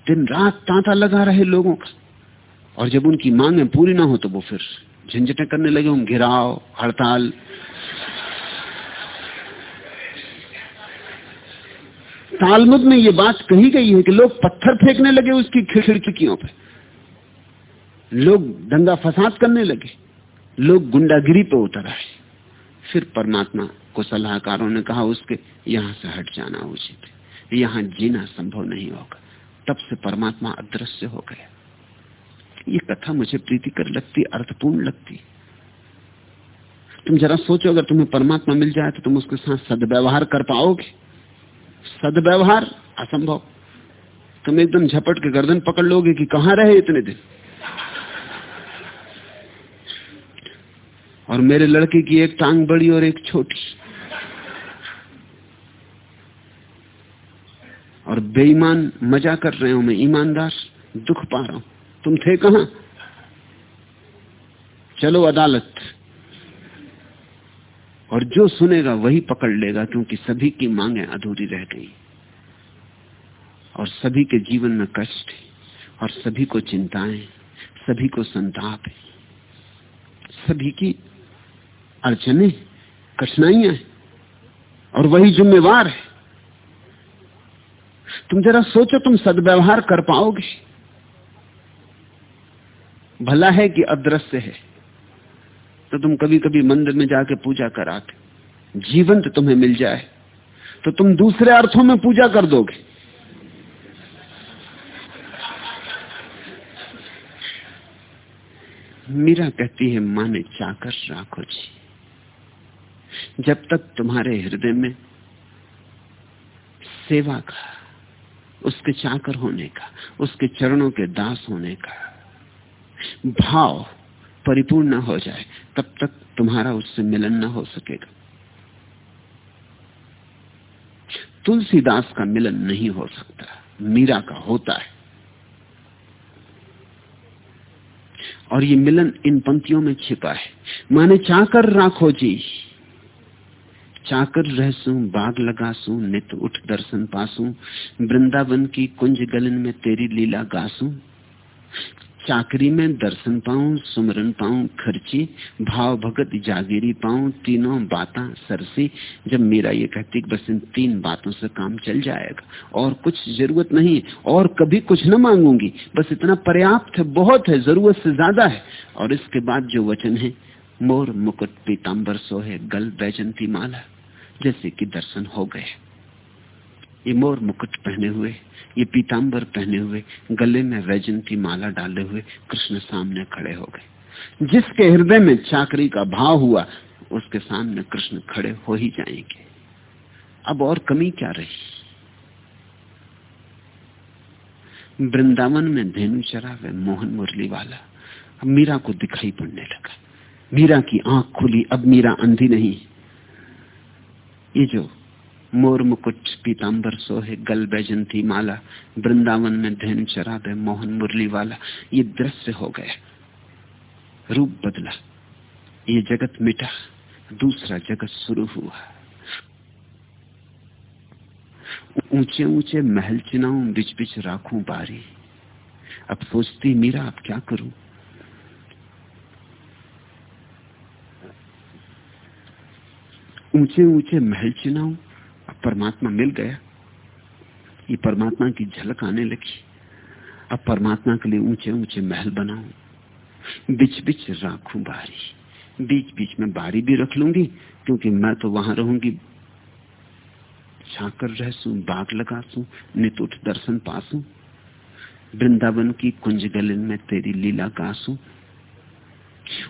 दिन रात तांता लगा रहे लोगों का। और जब उनकी मांगे पूरी ना हो तो वो फिर झंझटें करने लगे हम घिराव, हड़ताल। तालमुद में ये बात कही गई है कि लोग पत्थर फेंकने लगे उसकी खिड़कियों पे। लोग दंगा फसाद करने लगे। लोग गुंडागिरी पे उतर आए। फिर परमात्मा को सलाहकारों ने कहा, उसके यहाँ से हट जाना उचित है। यहाँ जीना संभव नहीं होगा। तब से परमात्मा अदृश्य हो गया। ये कथा मुझे प्रीतिकर लगती, अर्थपूर्ण लगती। तुम जरा सोचो, अगर तुम्हें परमात्मा मिल जाए तो तुम उसके साथ सदव्यवहार कर पाओगे। सदव्यवहार असंभव। तुम एकदम झपट के गर्दन पकड़ लोगे कि कहाँ रहे इतने दिन? और मेरे लड़के की एक टांग बड़ी और एक छोटी और बेईमान मज़ा कर रहे हो मैं, ईमानदार, दुख पा रहा हूँ। तुम थे कहा? चलो अदालत। और जो सुनेगा वही पकड़ लेगा, क्योंकि सभी की मांगे अधूरी रह गई। और सभी के जीवन में कष्ट है, और सभी को चिंताएँ, सभी को संताप है। सभी की अड़चने, कठिनाइयाँ और वही जिम्मेवार है। तुम जरा सोचो तुम सदव्यवहार कर पाओगे। भला है कि अदृश्य है। तो तुम कभी कभी मंदिर में जाके पूजा कराते। जीवंत तुम्हें मिल जाए। तो तुम दूसरे अर्थों में पूजा कर दोगे। मीरा कहती है, माने चाकर राखो जी। जब तक तुम्हारे हृदय में सेवा का उसके चाकर होने का, उसके चरणों के दास होने का भाव परिपूर्ण हो जाए, तब तक तुम्हारा उससे मिलन न हो सकेगा। तुलसीदास का मिलन नहीं हो सकता, मीरा का होता है। और ये मिलन इन पंक्तियों में छिपा है। माने चाकर राखो जी चाकर रहसू, बाग लगासू, नित उठ दर्शन पासू, वृंदावन की कुंज गलन में तेरी लीला गासू। चाकरी में दर्शन पाऊँ, सुमरन पाऊँ, खर्ची, भाव भगत जागीरी पाऊँ, तीनों बातें सरसी। जब मेरा ये कहती बस इन तीन बातों से काम चल जाएगा, और कुछ ज़रूरत नहीं, और कभी कुछ न मांगूँगी, बस इतना पर्याप्त है, बहुत है, ज़रूरत से ज़्यादा है। और इसके बाद जो वचन है, मोर मुकुट पीताम्बर सोहे, गल बैजंती माला। जैसे कि दर्शन हो गए। ये मोर मुकुट पहने हुए, ये पीताम्बर पहने हुए, गले में वैजन की माला डाले हुए कृष्ण सामने खड़े हो गए। जिसके हृदय में चाकरी का भाव हुआ, उसके सामने कृष्ण खड़े हो ही जाएँगे। अब और कमी क्या रही? वृंदावन में धेनु चरा वे मोहन मुरली वाला मीरा को दिखाई पड़ने लगा। मीरा की आँख खुली, अब मीरा अंधी नहीं। ये जो मोर मुकुट पीताम्बर सोहे, गल बैजंती माला, वृंदावन में धैन चराबे मोहन मुरली वाला, ये दृश्य हो गया। रूप बदला। ये जगत मिटा, दूसरा जगत शुरू हुआ। ऊँचे ऊँचे महल चिनाऊ बिच बिच राखू बारी। अब सोचती, मीरा, अब क्या करूँ? ऊँचे ऊँचे महल चिनाऊ, अब परमात्मा मिल गया। ये परमात्मा की झलक आने लगी। अब परमात्मा के लिए ऊँचे ऊँचे महल बनाऊ। बिच बिच राखू बारी। बीच बीच में बारी भी रख लूँगी, क्योंकि मैं तो वहाँ रहूँगी। छाकर रह रहसू, बाग लगा सू नितुट दर्शन पासू। वृंदावन की कुंज गलन में तेरी लीला गासू।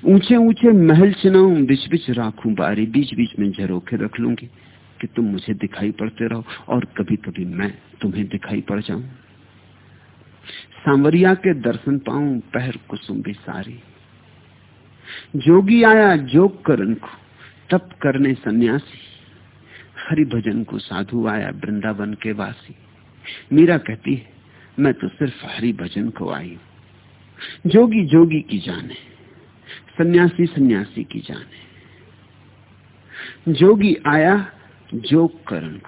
ऊँचे ऊँचे महल चुनाऊ बीच बीच राखू, बारी बीच बीच में झरोखे रख लूँगी कि तुम मुझे दिखाई पड़ते रहो और कभी कभी मैं तुम्हें दिखाई पड़ जाऊँ। सांवरिया के दर्शन पाऊँ, पहर कुसुम भी सारी। जोगी आया, जोग करन को तप करने सन्यासी। हरि भजन को साधु आया, वृंदावन के वासी। मीरा कहती है, मैं तो सिर्फ़ हरि भजन को आई हूँ। जोगी जोगी की जाने सन्यासी सन्यासी की जाने जोगी आया योग करण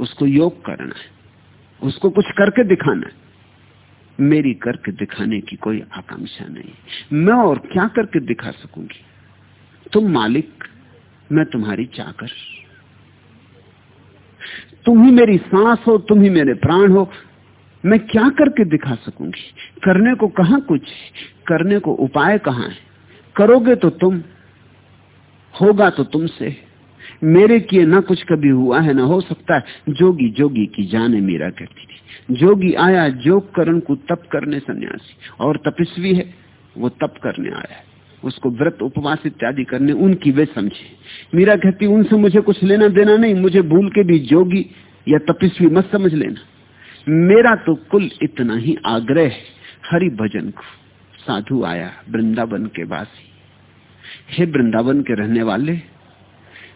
उसको योग करना है। उसको कुछ करके दिखाना है। मेरी करके दिखाने की कोई आकांक्षा नहीं मैं और क्या करके दिखा सकूँगी? तुम मालिक, मैं तुम्हारी चाकर। तुम ही मेरी सांस हो, तुम ही मेरे प्राण हो। मैं क्या करके दिखा सकूँगी? करने को कहा कुछ करने को उपाय कहाँ है? करोगे तो तुम, होगा तो तुमसे। मेरे किए ना कुछ कभी हुआ है, ना हो सकता है। जोगी जोगी की जाने मेरा कहती थी। जोगी आया, जोग करण को तप करने सन्यासी। और तपस्वी है, वो तप करने आया उसको व्रत, उपवास इत्यादि करने, उनकी वे समझे। मीरा कहती, उनसे मुझे कुछ लेना देना नहीं, मुझे भूल के भी जोगी या तपस्वी मत समझ लेना। मेरा तो कुल इतना ही आग्रह है, हरि भजन को। साधु आया वृंदावन के वासी। हे वृंदावन के रहने वाले,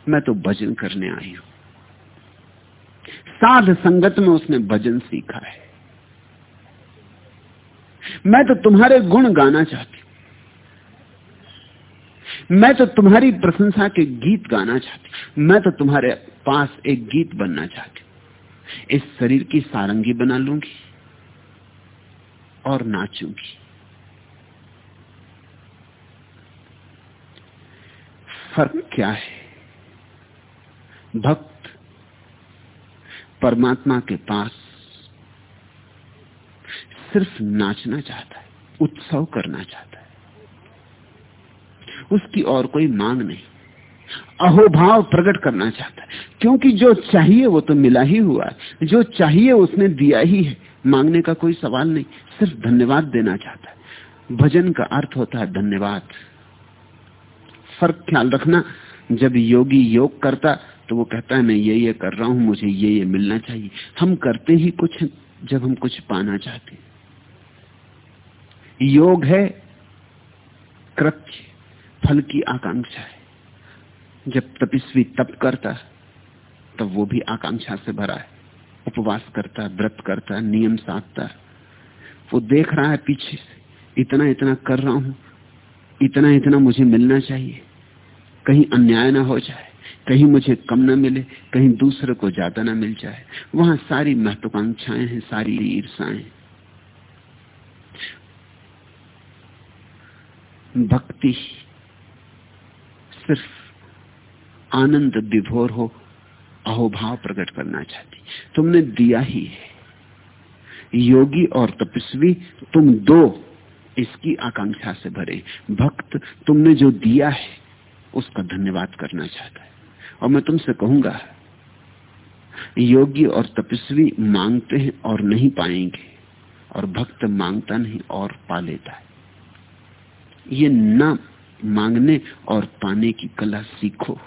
मैं तो भजन करने आई हूँ। साध संगत में उसने भजन सीखा है। मैं तो तुम्हारे गुण गाना चाहती हूँ। मैं तो तुम्हारी प्रशंसा के गीत गाना चाहती हूँ। मैं तो तुम्हारे पास एक गीत बनना चाहती हूँ। इस शरीर की सारंगी बना लूँगी और नाचूँगी। फ़र्क क्या है? भक्त परमात्मा के पास सिर्फ़ नाचना चाहता है, उत्सव करना चाहता है। उसकी और कोई मांग नहीं। अहोभाव प्रकट करना चाहता है। क्योंकि जो चाहिए वो तो मिला ही हुआ है। जो चाहिए उसने दिया ही है। मांगने का कोई सवाल नहीं। सिर्फ़ धन्यवाद देना चाहता है। भजन का अर्थ होता है धन्यवाद। फ़र्क ख्याल रखना। जब योगी योग करता तो वो कहता है, मैं ये ये कर रहा हूँ, मुझे ये ये मिलना चाहिए। हम करते ही कुछ जब हम कुछ पाना चाहते योग है कृत्य फल की आकांक्षा है। जब तपस्वी तप करता, तब वो भी आकांक्षा से भरा है। उपवास करता, व्रत करता, नियम साधता। वो देख रहा है पीछे से, इतना इतना कर रहा हूँ, इतना इतना मुझे मिलना चाहिए। कहीं अन्याय ना हो जाए, कहीं मुझे कम ना मिले, कहीं दूसरे को ज़्यादा ना मिल जाए। वहाँ सारी महत्वाकांक्षाएँ हैं, सारी ईर्षाएँ भक्ति सिर्फ़ आनंद विभोर हो, अहोभाव प्रकट करना चाहती। तुमने दिया ही है। योगी और तपस्वी, तुम दो इसकी आकांक्षा से भरे। भक्त तुमने जो दिया है उसका धन्यवाद करना चाहता है। और मैं तुमसे कहूँगा, योगी और तपस्वी मांगते हैं और नहीं पाएँगे, और भक्त माँगता नहीं और पा लेता है। ये न मांगने और पाने की कला सीखो।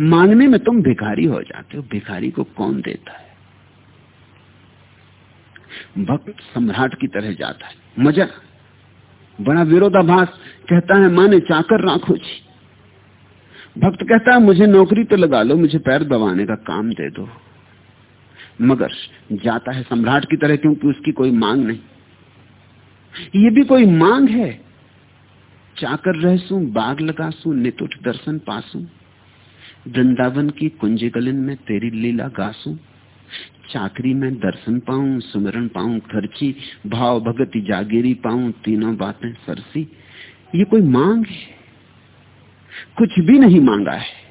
मांगने में तुम भिखारी हो जाते हो, भिखारी को कौन देता है? भक्त सम्राट की तरह जाता है। मज़ा बड़ा विरोधाभास, कहता है माने चाकर राखो जी। भक्त कहता है, मुझे नौकरी तो लगा लो, मुझे पैर दबाने का काम दे दो। मगर जाता है सम्राट की तरह क्योंकि उसकी कोई मांग नहीं। ये भी कोई मांग है। चाकर रहसू, बाग लगासू नितुठ दर्शन पासू, वृंदावन की कुंज गलिन में तेरी लीला गासू। चाकरी में दर्शन पाऊँ, सुमरण पाऊँ, खर्ची, भाव भगति, जागीरी पाऊँ, तीनों बातें सरसी। ये कोई मांग है? कुछ भी नहीं मांगा है।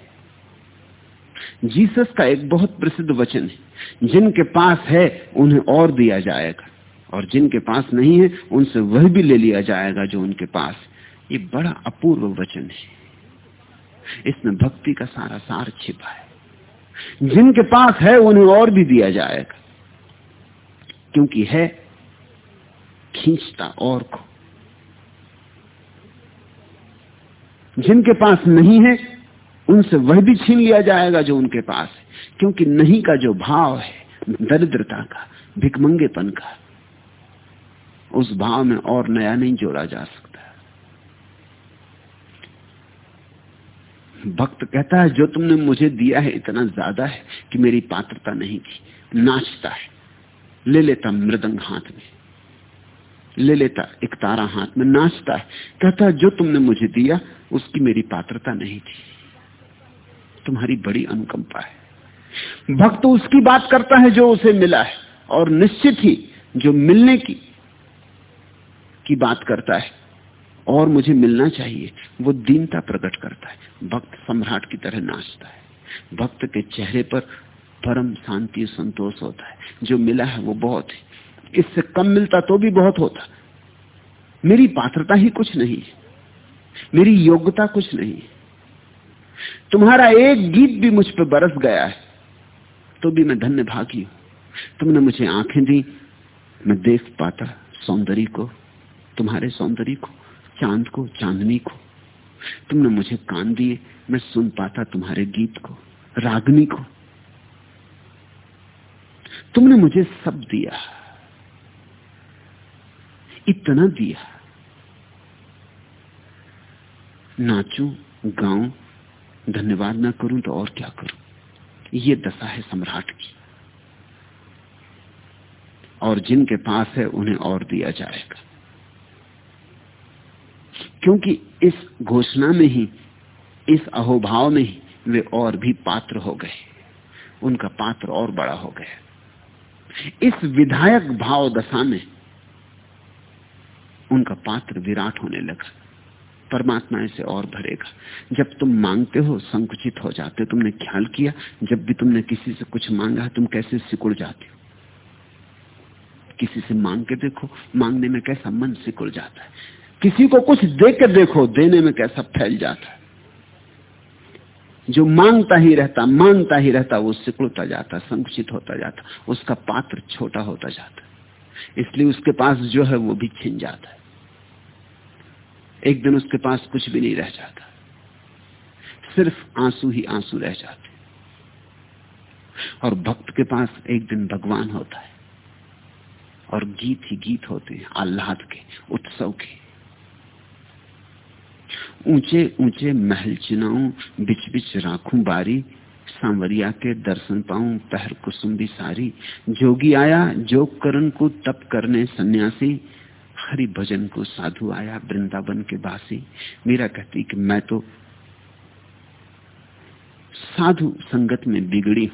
जीसस का एक बहुत प्रसिद्ध वचन है, जिनके पास है, उन्हें और दिया जाएगा। और जिनके पास नहीं है, उनसे वह भी ले लिया जाएगा जो उनके पास ये बड़ा अपूर्व वचन है। इसमें भक्ति का सारा सार छिपा है। जिनके पास है, उन्हें और भी दिया जाएगा। क्योंकि है, खींचता और को। जिनके पास नहीं है, उनसे वह भी छीन लिया जाएगा जो उनके पास है। क्योंकि नहीं का जो भाव है, दरिद्रता का भिकमंगेपन का, उस भाव में और नया नहीं जोड़ा जा सकता। भक्त कहता है, जो तुमने मुझे दिया है, इतना ज़्यादा है कि मेरी पात्रता नहीं थी। नाचता है। ले लेता मृदंग हाथ में। ले लेता एक तारा हाथ में। नाचता है। कहता जो तुमने मुझे दिया, उसकी मेरी पात्रता नहीं थी। तुम्हारी बड़ी अनुकंपा है। भक्त उसकी बात करता है, जो उसे मिला है। और निश्चित ही, जो मिलने की की बात करता है और मुझे मिलना चाहिए। वो दीनता प्रकट करता है। भक्त सम्राट की तरह नाचता है। भक्त के चेहरे पर परम शांति, संतोष होता है। जो मिला है वो बहुत है। इससे कम मिलता तो भी बहुत होता। मेरी पात्रता ही कुछ नहीं मेरी योग्यता कुछ नहीं तुम्हारा एक गीत भी मुझ पर बरस गया है तो भी मैं धन्य भागी हूँ। तुमने मुझे आँखें दी, मैं देख पाता सौंदर्य को, तुम्हारे सौंदर्य को। चाँद को, चांदनी को। तुमने मुझे कान दिए, मैं सुन पाता तुम्हारे गीत को, रागनी को। तुमने मुझे सब दिया। इतना दिया। नाचू, गाऊं, धन्यवाद ना करूँ तो और क्या करूँ? ये दशा है सम्राट की। और जिनके पास है, उन्हें और दिया जाएगा। क्योंकि इस घोषणा में ही, इस अहोभाव में ही वे और भी पात्र हो गए। उनका पात्र और बड़ा हो गया। इस विधायक भाव दशा में उनका पात्र विराट होने लगा। परमात्मा इसे और भरेगा। जब तुम मांगते हो, संकुचित हो जाते हो, तुमने ख्याल किया, जब भी तुमने किसी से कुछ मांगा तुम कैसे सिकुड़ जाते हो? किसी से मांग के देखो, मांगने में कैसा मन सिकुड़ जाता है? किसी को कुछ दे कर देखो, देने में कैसा फैल जाता है। जो माँगता ही रहता, माँगता ही रहता, वो सिकुड़ता जाता, संकुचित होता जाता, उसका पात्र छोटा होता जाता। इसलिए उसके पास जो है, वो भी छिन जाता है। एक दिन उसके पास कुछ भी नहीं रह जाता। सिर्फ़ आँसू ही आँसू रह जाते। और भक्त के पास एक दिन भगवान होता है। और गीत ही गीत होते हैं, आह्लाद के, उत्सव के। ऊँचे ऊँचे महल चिनाऊ, बिच बिच राखू बारी, सांवरिया के दर्शन पाऊँ, पहर कुसुम भी सारी। जोगी आया, जोग करण को तप करने सन्यासी। हरि भजन को साधु आया, वृंदावन के बासी। मेरा कहती कि मैं तो साधु संगत में बिगड़ी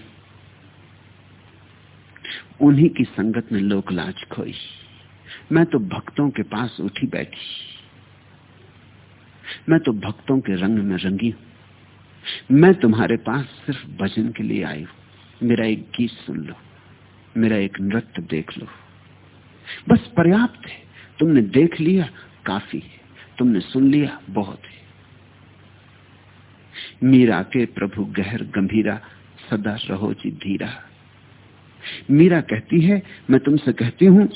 उन्हीं की संगत में लोकलाज खोई। मैं तो भक्तों के पास उठी बैठी। मैं तो भक्तों के रंग में रंगी हूँ। मैं तुम्हारे पास सिर्फ़ भजन के लिए आई हूँ। मेरा एक गीत सुन लो, मेरा एक नृत्य देख लो। बस पर्याप्त है, तुमने देख लिया, काफ़ी है। तुमने सुन लिया, बहुत है। मीरा के प्रभु गहर गंभीरा, सदा रहो जी धीरा। मीरा कहती है, मैं तुमसे कहती हूँ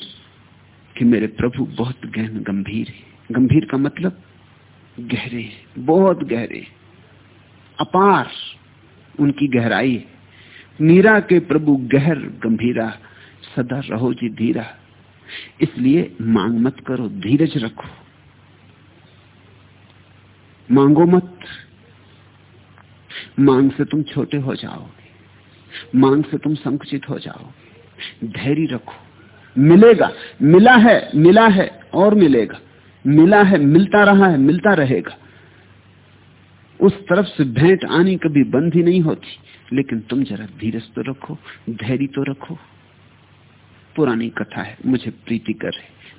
कि मेरे प्रभु बहुत गहन गंभीर है। गंभीर का मतलब गहरे, बहुत गहरे, अपार उनकी गहराई मीरा के प्रभु गहर, गंभीरा, सदा रहो जी धीरा। इसलिए मांग मत करो, धीरज रखो। मांगो मत। मांग से तुम छोटे हो जाओगे। मांग से तुम संकुचित हो जाओगे। धैर्य रखो। मिलेगा, मिला है मिला है, और मिलेगा। मिला है, मिलता रहा है, मिलता रहेगा। उस तरफ़ से भेंट आनी कभी बंद ही नहीं होती, लेकिन तुम जरा धीरज तो रखो, धैर्य तो रखो। पुरानी कथा है, मुझे प्रीति कर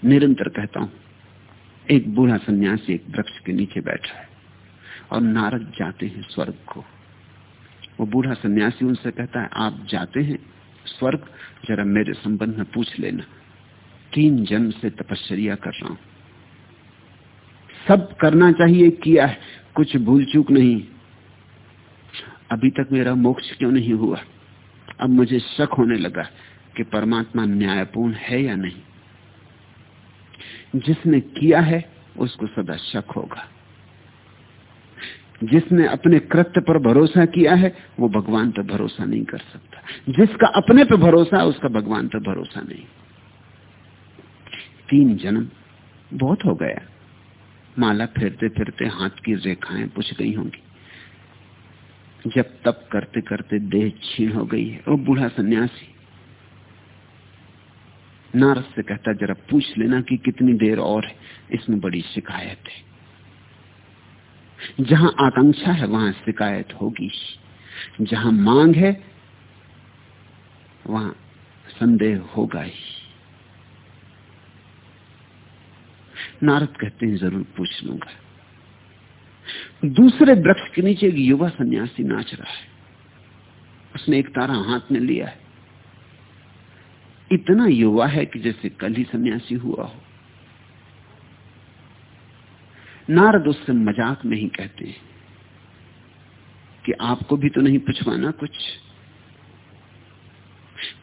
निरंतर कहता हूँ, एक बूढ़ा सन्यासी एक वृक्ष के नीचे बैठा है और नारद जाते हैं स्वर्ग को। वो बूढ़ा सन्यासी उनसे कहता है, आप जाते हैं स्वर्ग? जरा मेरे संबंध में पूछ लेना। तीन जन्म से तपश्चर्या कर रहा हूँ। सब करना चाहिए, किया है। कुछ भूल चूक नहीं। अभी तक मेरा मोक्ष क्यों नहीं हुआ? अब मुझे शक होने लगा कि परमात्मा न्यायपूर्ण है या नहीं। जिसने किया है, उसको सदा शक होगा। जिसने अपने कृत्य पर भरोसा किया है, वो भगवान पर भरोसा नहीं कर सकता। जिसका अपने पर भरोसा है, उसका भगवान पर भरोसा नहीं। तीन जन्म बहुत हो गया। माला फिरते फिरते हाथ की रेखाएँ पुछ गई होंगी। जब तप करते करते देह छीण हो गई है। वो बूढ़ा सन्यासी, नारद से कहता, जरा पूछ लेना कि कितनी देर और है। इसमें बड़ी शिकायत है। जहाँ आकांक्षा है, वहाँ शिकायत होगी। जहाँ मांग है, वहाँ संदेह होगा ही। नारद कहते हैं, ज़रूर पूछ लूँगा। दूसरे वृक्ष के नीचे एक युवा सन्यासी नाच रहा है। उसने एक तारा हाथ में लिया है। इतना युवा है कि जैसे कल ही सन्यासी हुआ हो। नारद उससे मज़ाक में ही कहते हैं कि आपको भी तो नहीं पूछवाना कुछ।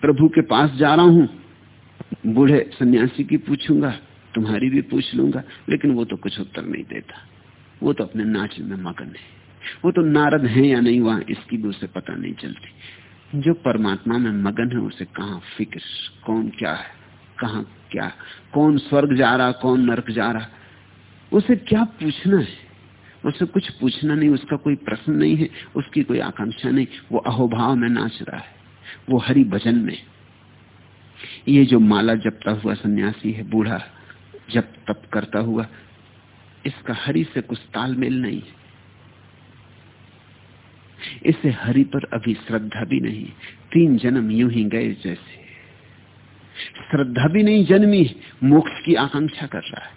प्रभु के पास जा रहा हूँ, बूढ़े सन्यासी की पूछूँगा। तुम्हारी भी पूछ लूँगा, लेकिन वो तो कुछ उत्तर नहीं देता। वो तो अपने नाच में मगन है। वो तो नारद है या नहीं वहाँ, इसकी भी उसे पता नहीं चलती। जो परमात्मा में मगन है, उसे कहा फ़िक्र, कौन क्या है, कहा क्या, कौन स्वर्ग जा रहा, कौन नरक जा रहा, उसे क्या पूछना है? उसे कुछ पूछना नहीं, उसका कोई प्रश्न नहीं है, उसकी कोई आकांक्षा नहीं। वो अहोभाव में नाच रहा है, वो हरि भजन में। ये जो माला जपता हुआ सन्यासी है, बूढ़ा जब तप करता हुआ, इसका हरि से कुछ तालमेल नहीं। इसे हरि पर अभी श्रद्धा भी नहीं। तीन जन्म यूँ ही गए जैसे। श्रद्धा भी नहीं, जन्मी, मोक्ष की आकांक्षा कर रहा है।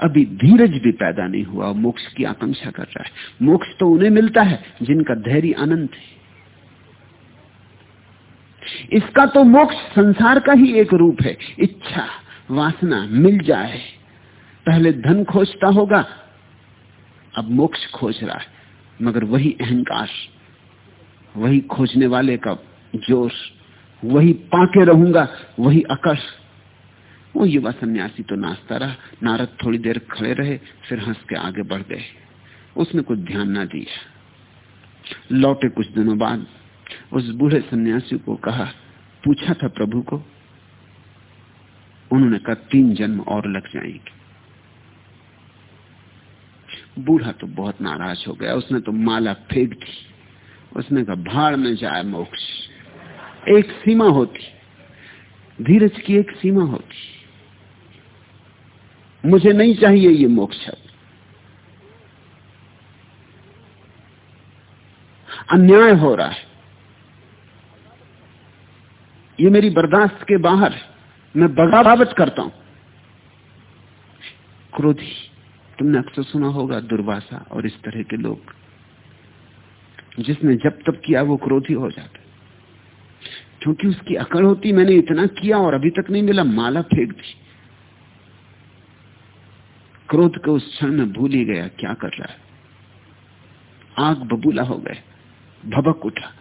अभी धीरज भी पैदा नहीं हुआ मोक्ष की आकांक्षा कर रहा है। मोक्ष तो उन्हें मिलता है, जिनका धैर्य अनंत है। इसका तो मोक्ष संसार का ही एक रूप है, इच्छा। वासना मिल जाए। पहले धन खोजता होगा, अब मोक्ष खोज रहा है। मगर वही अहंकार, वही खोजने वाले का जोश, वही पाके रहूँगा, वही अकर्ष वो युवा सन्यासी तो नाचता रहा, नारद थोड़ी देर खड़े रहे, फिर हंस के आगे बढ़ गए। उसने कुछ ध्यान ना दिया। लौटे कुछ दिनों बाद उस बूढ़े सन्यासी को कहा, पूछा था प्रभु को उन्होंने कहा, तीन जन्म और लग जाएँगे। बूढ़ा तो बहुत नाराज़ हो गया, उसने तो माला फेंक दी। उसने कहा, भाड़ में जाए मोक्ष। एक सीमा होती, धीरज की एक सीमा होती। मुझे नहीं चाहिए ये मोक्ष अन्याय हो रहा है। ये मेरी बर्दाश्त के बाहर है। मैं बगावत करता हूँ। क्रोधी, तुमने अक्सर सुना होगा दुर्वासा और इस तरह के लोग। जिसने जब तब किया वो क्रोधी हो जाता क्योंकि उसकी अकड़ होती मैंने इतना किया और अभी तक नहीं मिला, माला फेंक दी। क्रोध के उस क्षण में भूल ही गया, क्या कर रहा है? आग बबूला हो गए, भबक उठा।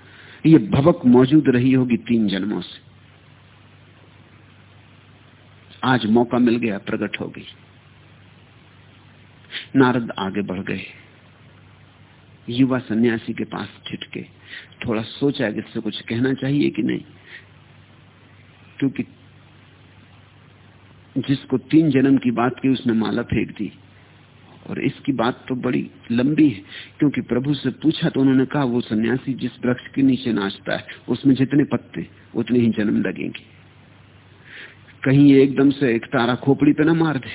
ये भबक मौजूद रही होगी तीन जन्मों से। आज मौका मिल गया, प्रकट हो गई। नारद आगे बढ़ गए। युवा सन्यासी के पास छिटके थोड़ा सोचा कि इससे कुछ कहना चाहिए कि नहीं? क्योंकि जिसको तीन जन्म की बात की उसने माला फेंक दी। और इसकी बात तो बड़ी लंबी है, क्योंकि प्रभु से पूछा तो उन्होंने कहा, वो सन्यासी जिस वृक्ष के नीचे नाचता है, उसमें जितने पत्ते, उतने ही जन्म लगेंगे। कहीं एकदम से एक तारा खोपड़ी पे ना मार दे।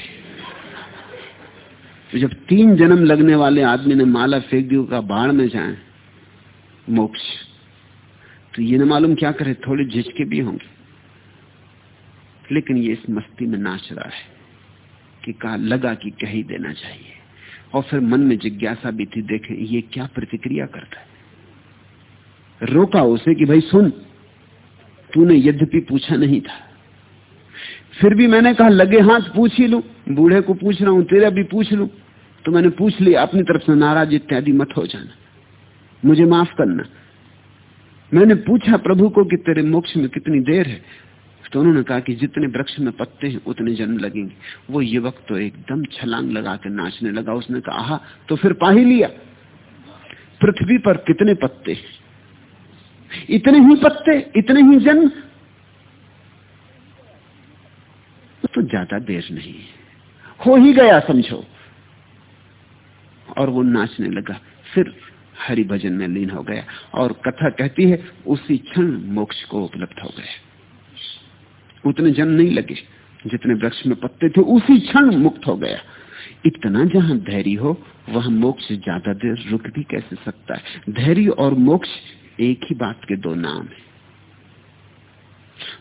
तो जब तीन जन्म लगने वाले आदमी ने माला फेंक दी का बाढ़ में जाए, मोक्ष। तो ये न मालूम क्या करे, थोड़े झिझके भी होंगे। लेकिन ये इस मस्ती में नाच रहा है कि कहा, लगा कि कह ही देना चाहिए। और फिर मन में जिज्ञासा भी थी, देखे, ये क्या प्रतिक्रिया करता है? रोका उसे कि, भाई सुन, तूने यद्यपि पूछा नहीं था फिर भी मैंने कहा, लगे हाथ पूछ ही लू, बूढ़े को पूछ रहा हूँ, तेरा भी पूछ लू। तो मैंने पूछ लिया, अपनी तरफ़ से नाराज़, इत्यादि, मत हो जाना, मुझे माफ़ करना। मैंने पूछा प्रभु को कि तेरे मोक्ष में कितनी देर है? तो उन्होंने कहा कि जितने वृक्ष में पत्ते हैं, उतने जन्म लगेंगे। वो युवक तो एकदम छलांग लगा के नाचने लगा, उसने कहा तो फिर पा ही लिया। पृथ्वी पर कितने पत्ते इतने ही पत्ते, इतने ही जन्म तो ज़्यादा देर नहीं। हो ही गया समझो। और वो नाचने लगा। फिर हरि भजन में लीन हो गया और कथा कहती है उसी क्षण मोक्ष को उपलब्ध हो गया। उतने जन नहीं लगे जितने वृक्ष में पत्ते थे उसी क्षण मुक्त हो गया। इतना जहाँ धैर्य हो वहाँ मोक्ष ज़्यादा देर रुक भी कैसे सकता है? धैर्य और मोक्ष एक ही बात के दो नाम है।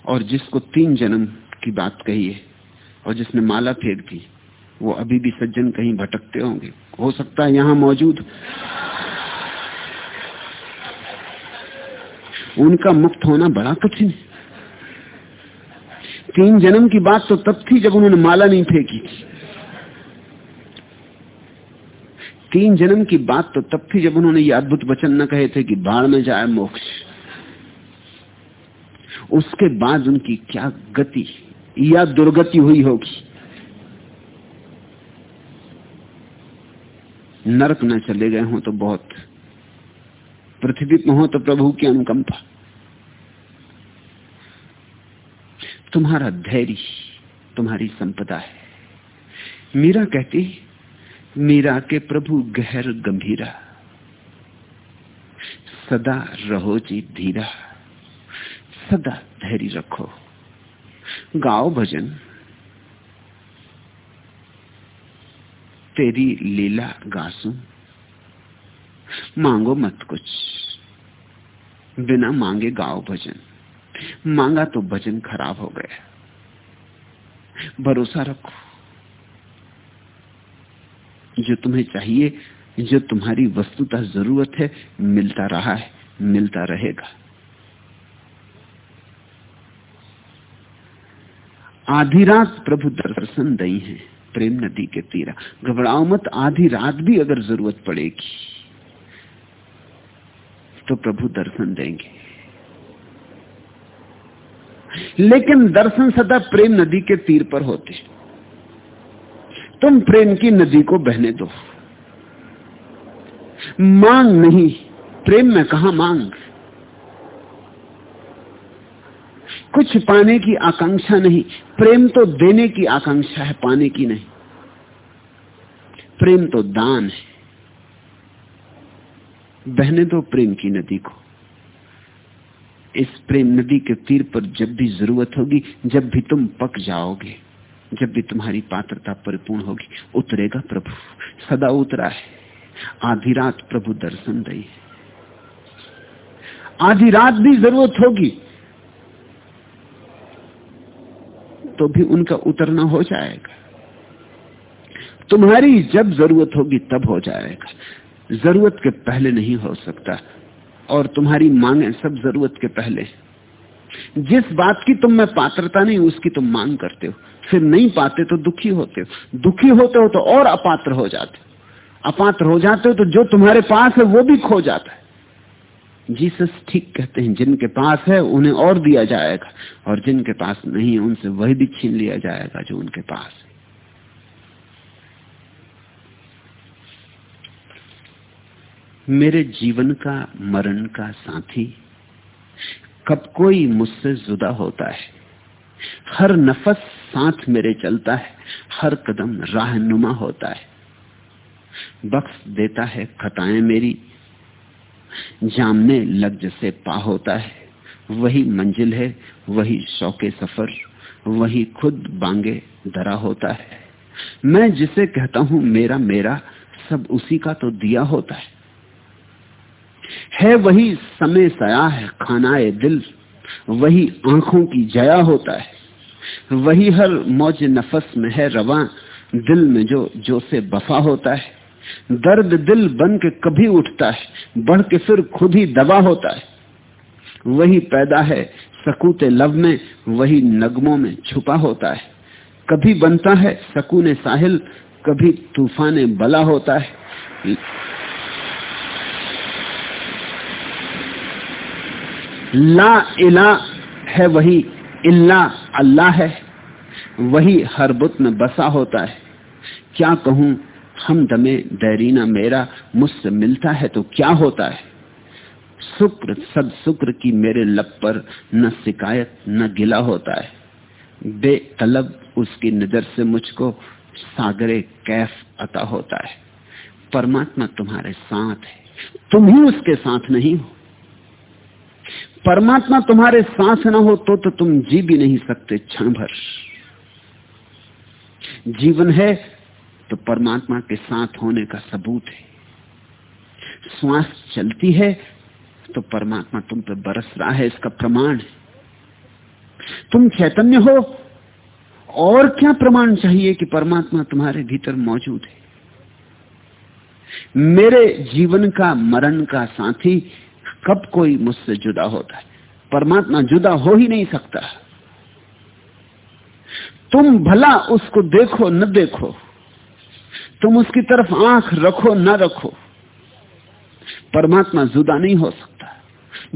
और जिसको तीन जन्म की बात कही है और जिसने माला फेंक दी वो अभी भी सज्जन कहीं भटकते होंगे। हो सकता है यहाँ मौजूद। उनका मुक्त होना बड़ा कठिन है। तीन जन्म की बात तो तब थी जब उन्होंने माला नहीं फेंकी थी। तीन जन्म की बात तो तब थी जब उन्होंने ये अद्भुत वचन न कहे थे कि बाढ़ में जाए मोक्ष। उसके बाद उनकी क्या गति? या दुर्गति हुई होगी। नरक न चले गए हो तो बहुत। पृथ्वी में हो तो प्रभु की अनुकंपा। तुम्हारा धैर्य, तुम्हारी संपदा है। मीरा कहती, मीरा के प्रभु गहर गंभीरा। सदा रहो जी धीरा। सदा धैर्य रखो। गाओ भजन। तेरी लीला गासू। मांगो मत कुछ। बिना मांगे गाओ भजन। मांगा तो भजन खराब हो गया। भरोसा रखो। जो तुम्हें चाहिए, जो तुम्हारी वस्तुतः ज़रूरत है, मिलता रहा है, मिलता रहेगा। आधी रात प्रभु दर्शन दई है, प्रेम नदी के तीरा। घबराओ मत, आधी रात भी अगर ज़रूरत पड़ेगी तो प्रभु दर्शन देंगे। लेकिन दर्शन सदा प्रेम नदी के तीर पर होते तुम प्रेम की नदी को बहने दो। मांग नहीं, प्रेम में कहा मांग? कुछ पाने की आकांक्षा नहीं। प्रेम तो देने की आकांक्षा है, पाने की नहीं। प्रेम तो दान है। बहने दो प्रेम की नदी को। इस प्रेम नदी के तीर पर जब भी ज़रूरत होगी, जब भी तुम पक जाओगे, जब भी तुम्हारी पात्रता परिपूर्ण होगी, उतरेगा प्रभु। सदा उतरा है। आधी रात प्रभु दर्शन दई है आधी रात भी ज़रूरत होगी। तो भी उनका उतरना हो जाएगा। तुम्हारी जब ज़रूरत होगी तब हो जाएगा। ज़रूरत के पहले नहीं हो सकता, और तुम्हारी मांगे सब ज़रूरत के पहले। जिस बात की तुम में पात्रता नहीं, उसकी तुम मांग करते हो। फिर नहीं पाते तो दुखी होते हो। दुखी होते हो तो और अपात्र हो जाते हो। अपात्र हो जाते हो तो जो तुम्हारे पास है वो भी खो जाता है। जीसस ठीक कहते हैं, जिनके पास है, उन्हें और दिया जाएगा, और जिनके पास नहीं है, उनसे वही भी छीन लिया जाएगा जो उनके पास है। मेरे जीवन का, मरण का साथी, कब कोई मुझसे जुदा होता है? हर नफस साथ मेरे चलता है, हर कदम राहनुमा होता है। बख्श देता है खताएँ मेरी जामने लग जैसे पा होता है। वही मंजिल है, वही शौके सफ़र, वही खुद बांगे धरा होता है। मैं जिसे कहता हूँ, मेरा मेरा, सब उसी का तो दिया होता है। है वही समय सया है, खानाए दिल, वही आँखों की जया होता है। वही हर मौज नफस में है, रवा दिल में जो जो से बफा होता है। दर्द दिल बन के कभी उठता है, बढ़ के फिर खुद ही दबा होता है। वही पैदा है, सकूते लव में, वही नगमों में छुपा होता है। कभी बनता है सकूने साहिल, कभी तूफ़ान बला होता है। ला इला है वही, इल्ला अल्लाह है। वही हर बुत में बसा होता है। क्या कहूँ हम दमे दैरीना मेरा मुझसे मिलता है तो क्या होता है? शुक्र सद शुक्र की मेरे लब पर न शिकायत, न गिला होता है। बेतलब उसकी नज़र से मुझको सागरे कैफ अता होता है। परमात्मा तुम्हारे साथ है। तुम ही उसके साथ नहीं हो। परमात्मा तुम्हारे साथ ना हो तो तो तुम जी भी नहीं सकते, क्षण भर। जीवन है तो परमात्मा के साथ होने का सबूत है। श्वास चलती है तो परमात्मा तुम पे बरस रहा है, इसका प्रमाण है। तुम चैतन्य हो, और क्या प्रमाण चाहिए कि परमात्मा तुम्हारे भीतर मौजूद है? मेरे जीवन का, मरण का साथी कब कोई मुझसे जुदा होता है? परमात्मा जुदा हो ही नहीं सकता। तुम भला उसको देखो, न देखो। तुम उसकी तरफ़ आँख रखो, न रखो। परमात्मा जुदा नहीं हो सकता।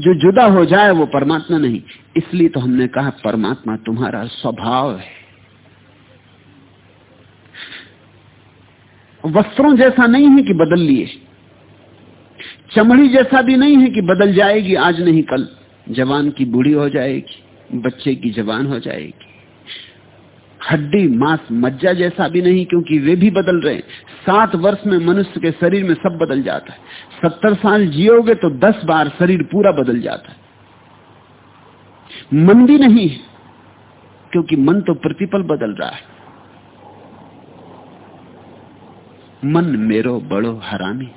जो जुदा हो जाए, वो परमात्मा नहीं। इसलिए तो हमने कहा, परमात्मा तुम्हारा स्वभाव है। वस्त्रों जैसा नहीं है कि बदल लिए। चमड़ी जैसा भी नहीं है कि बदल जाएगी। आज नहीं, कल जवान की बूढ़ी हो जाएगी, बच्चे की जवान हो जाएगी। हड्डी, मांस, मज्जा जैसा भी नहीं, क्योंकि वे भी बदल रहे सात वर्ष में मनुष्य के शरीर में सब बदल जाता है। सत्तर साल जियोगे तो दस बार शरीर पूरा बदल जाता है। मन भी नहीं है, क्योंकि मन तो प्रतिपल बदल रहा है। मन मेरो बड़ो हरामी,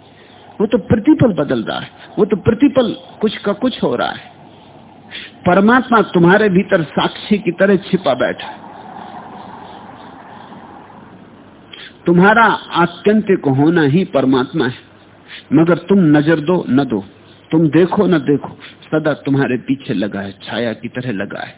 वो तो प्रतिपल बदल रहा है। वो तो प्रतिपल कुछ का कुछ हो रहा है। परमात्मा तुम्हारे भीतर साक्षी की तरह छिपा बैठा है। तुम्हारा आत्यंतिक होना ही परमात्मा है। मगर तुम नज़र दो, न दो। तुम देखो, न देखो। सदा तुम्हारे पीछे लगा है, छाया की तरह लगा है।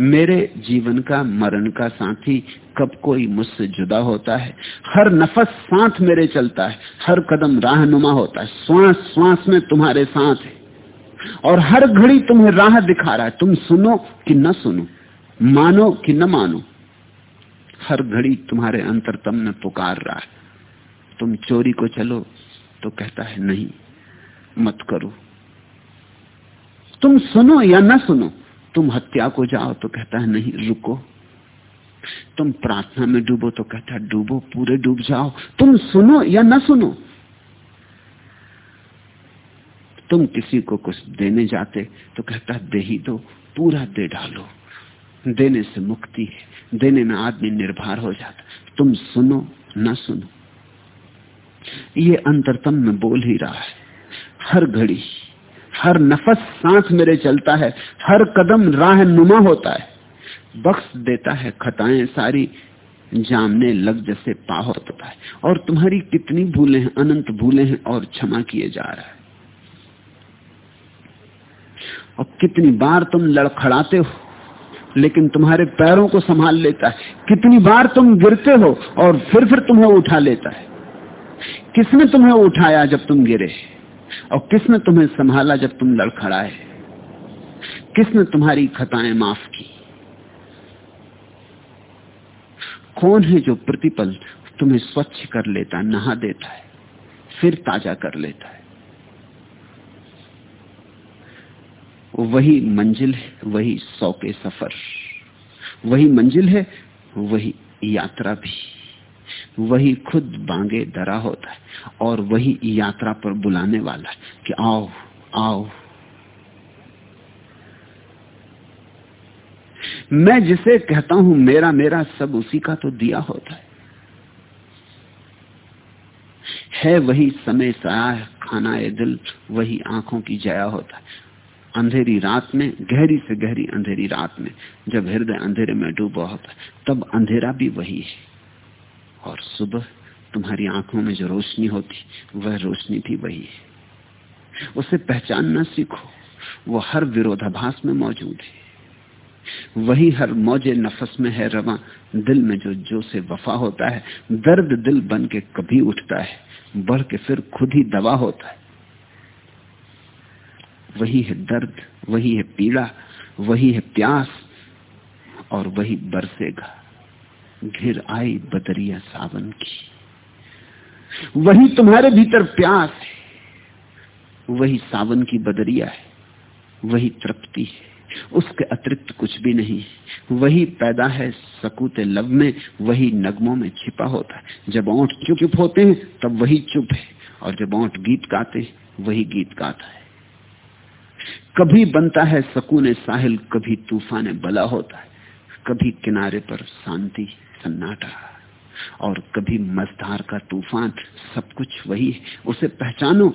मेरे जीवन का, मरण का साथी, कब कोई मुझसे जुदा होता है? हर नफस साथ मेरे चलता है, हर कदम राहनुमा होता है। श्वास श्वास में तुम्हारे साथ है। और हर घड़ी तुम्हें राह दिखा रहा है। तुम सुनो कि न सुनो, मानो कि न मानो। हर घड़ी तुम्हारे अंतरतम में पुकार रहा है। तुम चोरी को चलो तो कहता है, नहीं, मत करो। तुम सुनो या न सुनो, तुम हत्या को जाओ तो कहता है, नहीं, रुको। तुम प्रार्थना में डूबो तो कहता है, डूबो, पूरे डूब जाओ। तुम सुनो या न सुनो। तुम किसी को कुछ देने जाते तो कहता है, दे ही दो, पूरा दे डालो। देने से मुक्ति है। देने में आदमी निर्भर हो जाता तुम सुनो, न सुनो। ये अंतरतम में बोल ही रहा है। हर घड़ी, हर नफस सांस मेरे चलता है। हर कदम राह नुमा होता है। बख्श देता है खताएँ सारी, जामने लग जैसे पा होता है। और तुम्हारी कितनी भूले हैं, अनंत भूले हैं और क्षमा किए जा रहा है। और कितनी बार तुम लड़खड़ाते हो लेकिन तुम्हारे पैरों को संभाल लेता है। कितनी बार तुम गिरते हो और फिर फिर तुम्हें उठा लेता है। किसने तुम्हें उठाया जब तुम गिरे? और किसने तुम्हें संभाला जब तुम लड़खड़ाए? किसने तुम्हारी खताएँ माफ़ की? कौन है जो प्रतिपल तुम्हें स्वच्छ कर लेता, नहा देता है, फिर ताज़ा कर लेता है? वही मंजिल है, वही सौ के सफ़र। वही मंजिल है, वही यात्रा भी। वही खुद बांगे डरा होता है और वही यात्रा पर बुलाने वाला है कि आओ आओ। मैं जिसे कहता हूँ, मेरा मेरा सब उसी का तो दिया होता है। है वही समय साया, खाना ए दिल, वही आँखों की जया होता है। अंधेरी रात में, गहरी से गहरी अंधेरी रात में, जब हृदय अंधेरे में डूबा होता तब अंधेरा भी वही है। और सुबह तुम्हारी आँखों में जो रोशनी होती, वह रोशनी भी वही है। उसे पहचानना सीखो, वो हर विरोधाभास में मौजूद है। वही हर मौजे नफस में है, रवा दिल में जो जो से वफा होता है, दर्द दिल बन के कभी उठता है, बढ़ के फिर खुद ही दवा होता है। वही है दर्द, वही है पीड़ा, वही है प्यास, और वही बरसेगा। घिर आई बदरिया सावन की। वही तुम्हारे भीतर प्यास है, वही सावन की बदरिया है, वही तृप्ति है। उसके अतिरिक्त कुछ भी नहीं वही पैदा है सकूते लव में, वही नगमों में छिपा होता है। जब ओंठ चुप होते हैं, तब वही चुप है, और जब ओंठ गीत गाते वही गीत गाता है। कभी बनता है सकून साहिल, कभी तूफ़ान बला होता है। कभी किनारे पर शांति, सन्नाटा और कभी मजधार का तूफ़ान, सब कुछ वही है। उसे पहचानो,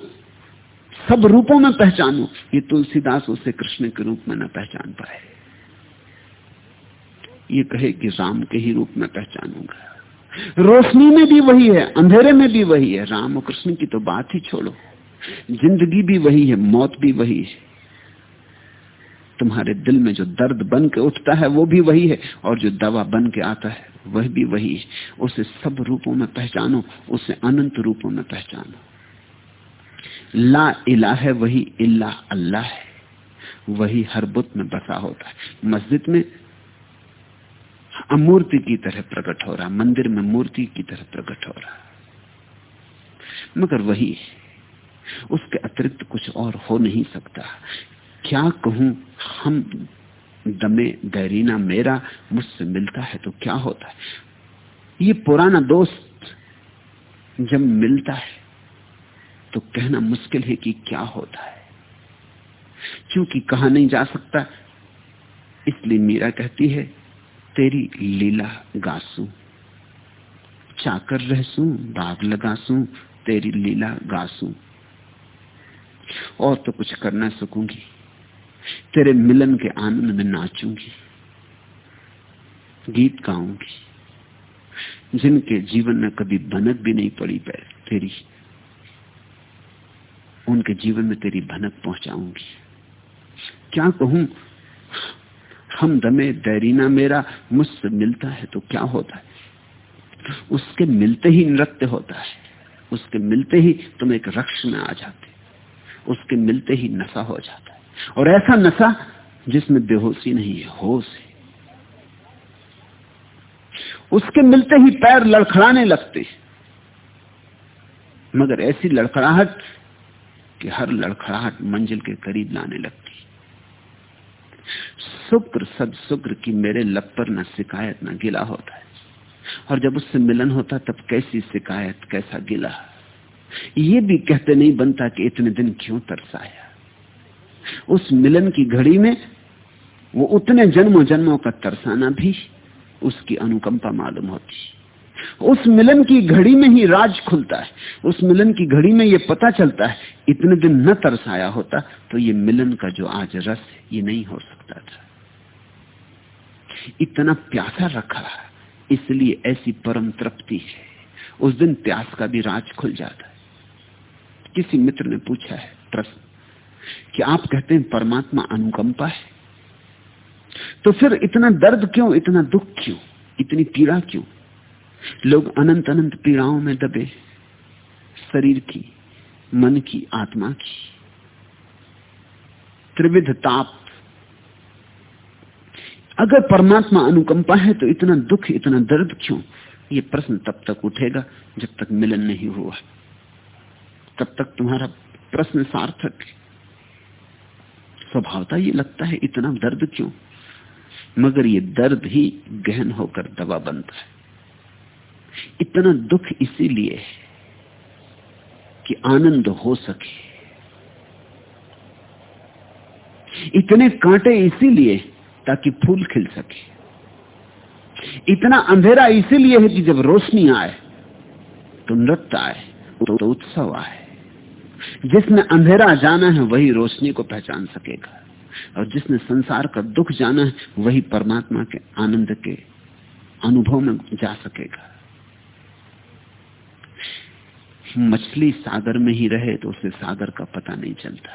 सब रूपों में पहचानो। ये तुलसीदास उसे कृष्ण के रूप में न पहचान पाए। ये कहे कि राम के ही रूप में पहचानूँगा। रोशनी में भी वही है, अंधेरे में भी वही है। राम और कृष्ण की तो बात ही छोड़ो। ज़िंदगी भी वही है, मौत भी वही है। तुम्हारे दिल में जो दर्द बन के उठता है, वो भी वही है। और जो दवा बन के आता है, वह भी वही है। उसे सब रूपों में पहचानो, उसे अनंत रूपों में पहचानो। ला इला है, वही इल्ला अल्लाह है। वही हर बुत में बसा होता है। मस्जिद में अमूर्ति की तरह प्रकट हो रहा, मंदिर में मूर्ति की तरह प्रकट हो रहा। मगर वही उसके अतिरिक्त कुछ और हो नहीं सकता। क्या कहूँ? हम दमे गैरीना मेरा मुझसे मिलता है तो क्या होता है? ये पुराना दोस्त जब मिलता है तो कहना मुश्किल है कि क्या होता है। क्योंकि कहा नहीं जा सकता, इसलिए मीरा कहती है, तेरी लीला गासू, चाकर रहसू बाग लगासू, तेरी लीला गासू, और तो कुछ कर ना सकूँगी। तेरे मिलन के आनंद में नाचूँगी, गीत गाऊँगी, जिनके जीवन में कभी भनक भी नहीं पड़ी तेरी, उनके जीवन में तेरी भनक पहुंचाऊँगी। क्या कहूँ? हम दमे दैरीना मेरा मुझसे मिलता है तो क्या होता है? उसके मिलते ही नृत्य होता है, उसके मिलते ही तुम एक रक्ष में आ जाते, उसके मिलते ही नशा हो जाता है। और ऐसा नशा जिसमें बेहोशी नहीं है, होश है। उसके मिलते ही पैर लड़खड़ाने लगते मगर ऐसी लड़खड़ाहट कि हर लड़खड़ाहट मंजिल के करीब लाने लगती शुक्र सद शुक्र की मेरे लब पर न शिकायत, न गिला होता है। और जब उससे मिलन होता तब कैसी शिकायत, कैसा गिला? ये भी कहते नहीं बनता कि इतने दिन क्यों तरसाया? उस मिलन की घड़ी में वो उतने जन्मों जन्मों का तरसाना भी उसकी अनुकंपा मालूम होती। उस मिलन की घड़ी में ही राज खुलता है। उस मिलन की घड़ी में ये पता चलता है, इतने दिन न तरसाया होता तो ये मिलन का जो आज रस ये नहीं हो सकता था। इतना प्यासा रखा, इसलिए ऐसी परम तृप्ति है। उस दिन प्यास का भी राज खुल जाता है। किसी मित्र ने पूछा है, प्रश्न कि आप कहते हैं परमात्मा अनुकंपा है। तो फिर इतना दर्द क्यों, इतना दुख क्यों, इतनी पीड़ा क्यों? लोग अनंत अनंत पीड़ाओं में दबे शरीर की, मन की, आत्मा की। त्रिविध ताप। अगर परमात्मा अनुकंपा है तो इतना दुख, इतना दर्द क्यों? ये प्रश्न तब तक उठेगा जब तक मिलन नहीं हुआ। तब तक तुम्हारा प्रश्न सार्थक स्वभावता ये लगता है इतना दर्द क्यों? मगर ये दर्द ही गहन होकर दवा बनता है। इतना दुख इसीलिए है कि आनंद हो सके। इतने कांटे इसीलिए ताकि फूल खिल सके। इतना अंधेरा इसीलिए है कि जब रोशनी आए तो नृत्य आए तो, उत्सव आए। जिसने अंधेरा जाना है, वही रोशनी को पहचान सकेगा। और जिसने संसार का दुख जाना है, वही परमात्मा के आनंद के अनुभव में जा सकेगा। मछली सागर में ही रहे तो उसे सागर का पता नहीं चलता।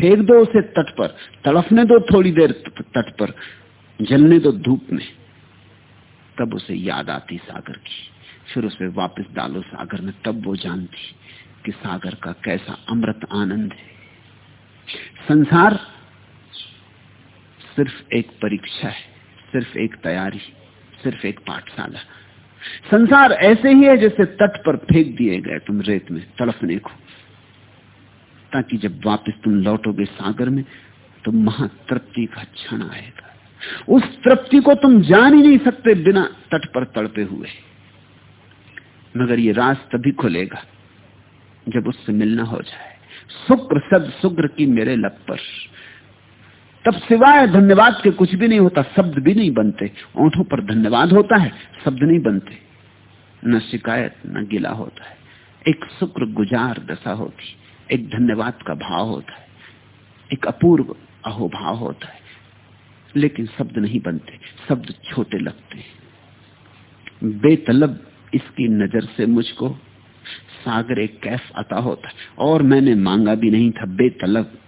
फेंक दो उसे तट पर, तड़फने दो थोड़ी देर तट पर, जलने दो धूप में। तब उसे याद आती सागर की, फिर उसे वापस डालो सागर में, तब वो जानती। कि सागर का कैसा अमृत आनंद है। संसार सिर्फ़ एक परीक्षा है, सिर्फ़ एक तैयारी, सिर्फ़ एक पाठशाला। संसार ऐसे ही है जैसे तट पर फेंक दिए गए तुम रेत में तड़फने को ताकि जब वापस तुम लौटोगे सागर में तो महातृप्ति का क्षण आएगा। उस तृप्ति को तुम जान ही नहीं सकते बिना तट पर तड़पे हुए। मगर ये राज तभी खुलेगा। जब उससे मिलना हो जाए। शुक्र सद शुक्र की मेरे लब पर। तब सिवाय धन्यवाद के कुछ भी नहीं होता, शब्द भी नहीं बनते। ओंठों पर धन्यवाद होता है, शब्द नहीं बनते। न शिकायत, न गिला होता है। एक शुक्र गुजार दशा होती, एक धन्यवाद का भाव होता है, एक अपूर्व अहोभाव होता है। लेकिन शब्द नहीं बनते, शब्द छोटे लगते हैं। बेतलब इसकी नज़र से मुझको सागर एक कैफ आता होता। और मैंने मांगा भी नहीं था, बेतलब।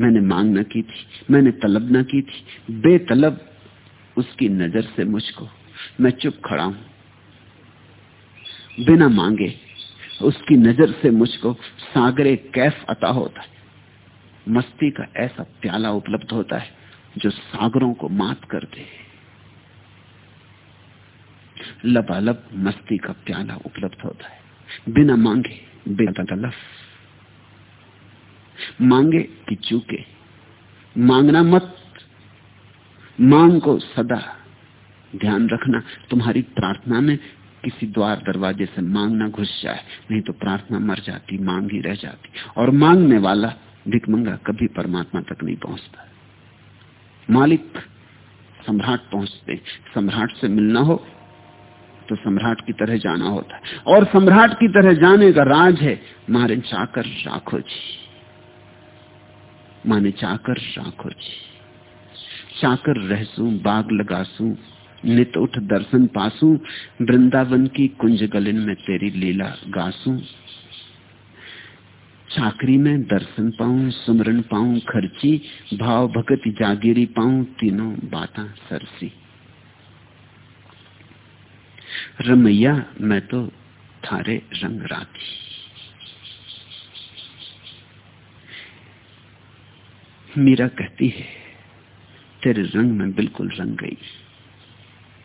मैंने मांग न की थी, मैंने तलब न की थी। बेतलब, उसकी नज़र से मुझको। मैं चुप खड़ा हूँ। बिना मांगे, उसकी नज़र से मुझको सागर कैफ अता होता। है मस्ती का ऐसा प्याला उपलब्ध होता है, जो सागरों को मात कर दे। लबालब मस्ती का प्याला उपलब्ध होता है। बिना मांगे बेतलफ मांगे कि चूके। मांगना मत। मांग को सदा ध्यान रखना। तुम्हारी प्रार्थना में किसी द्वार दरवाजे से मांगना घुस जाए, नहीं तो प्रार्थना मर जाती, मांग ही रह जाती। और मांगने वाला भिकमंगा कभी परमात्मा तक नहीं पहुँचता। मालिक सम्राट पहुँचते सम्राट से मिलना हो तो सम्राट की तरह जाना होता। है और सम्राट की तरह जाने का राज है, मारे चाकर राखो जी। माने चाकर राखो जी। चाकर रहसू, बाग लगासू, नित उठ दर्शन पासू, वृंदावन की कुंज गलिन में तेरी लीला गासू। चाकरी में दर्शन पाऊँ सुमरन पाऊँ, खर्ची, भाव भगत जागीरी पाऊँ, तीनों बाता सरसी। रमैया, मैं तो थारे रंग राती। मीरा कहती है, तेरे रंग में बिल्कुल रंग गई।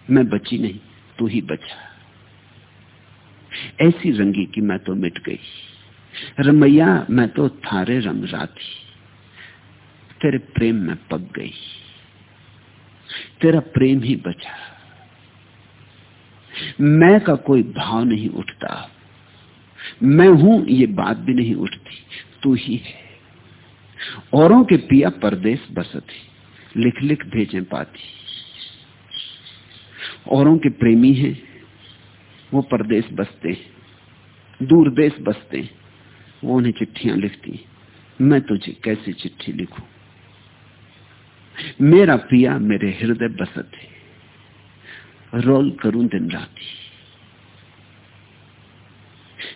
मैं बची नहीं, तू ही बचा। ऐसी रंगी कि मैं तो मिट गई। रमैया, मैं तो थारे रंग राती। तेरे प्रेम में पक गई। तेरा प्रेम ही बचा। मैं का कोई भाव नहीं उठता। मैं हूँ, ये बात भी नहीं उठती। तू ही है। औरों के पिया परदेश बसती लिख लिख भेजे पाती। औरों के प्रेमी हैं, वो परदेश बसते दूर देश बसते वो उन्हें चिट्ठियाँ लिखती मैं तुझे कैसी चिट्ठी लिखूं? मेरा पिया मेरे हृदय बसत है। रोल करूँ दिन रात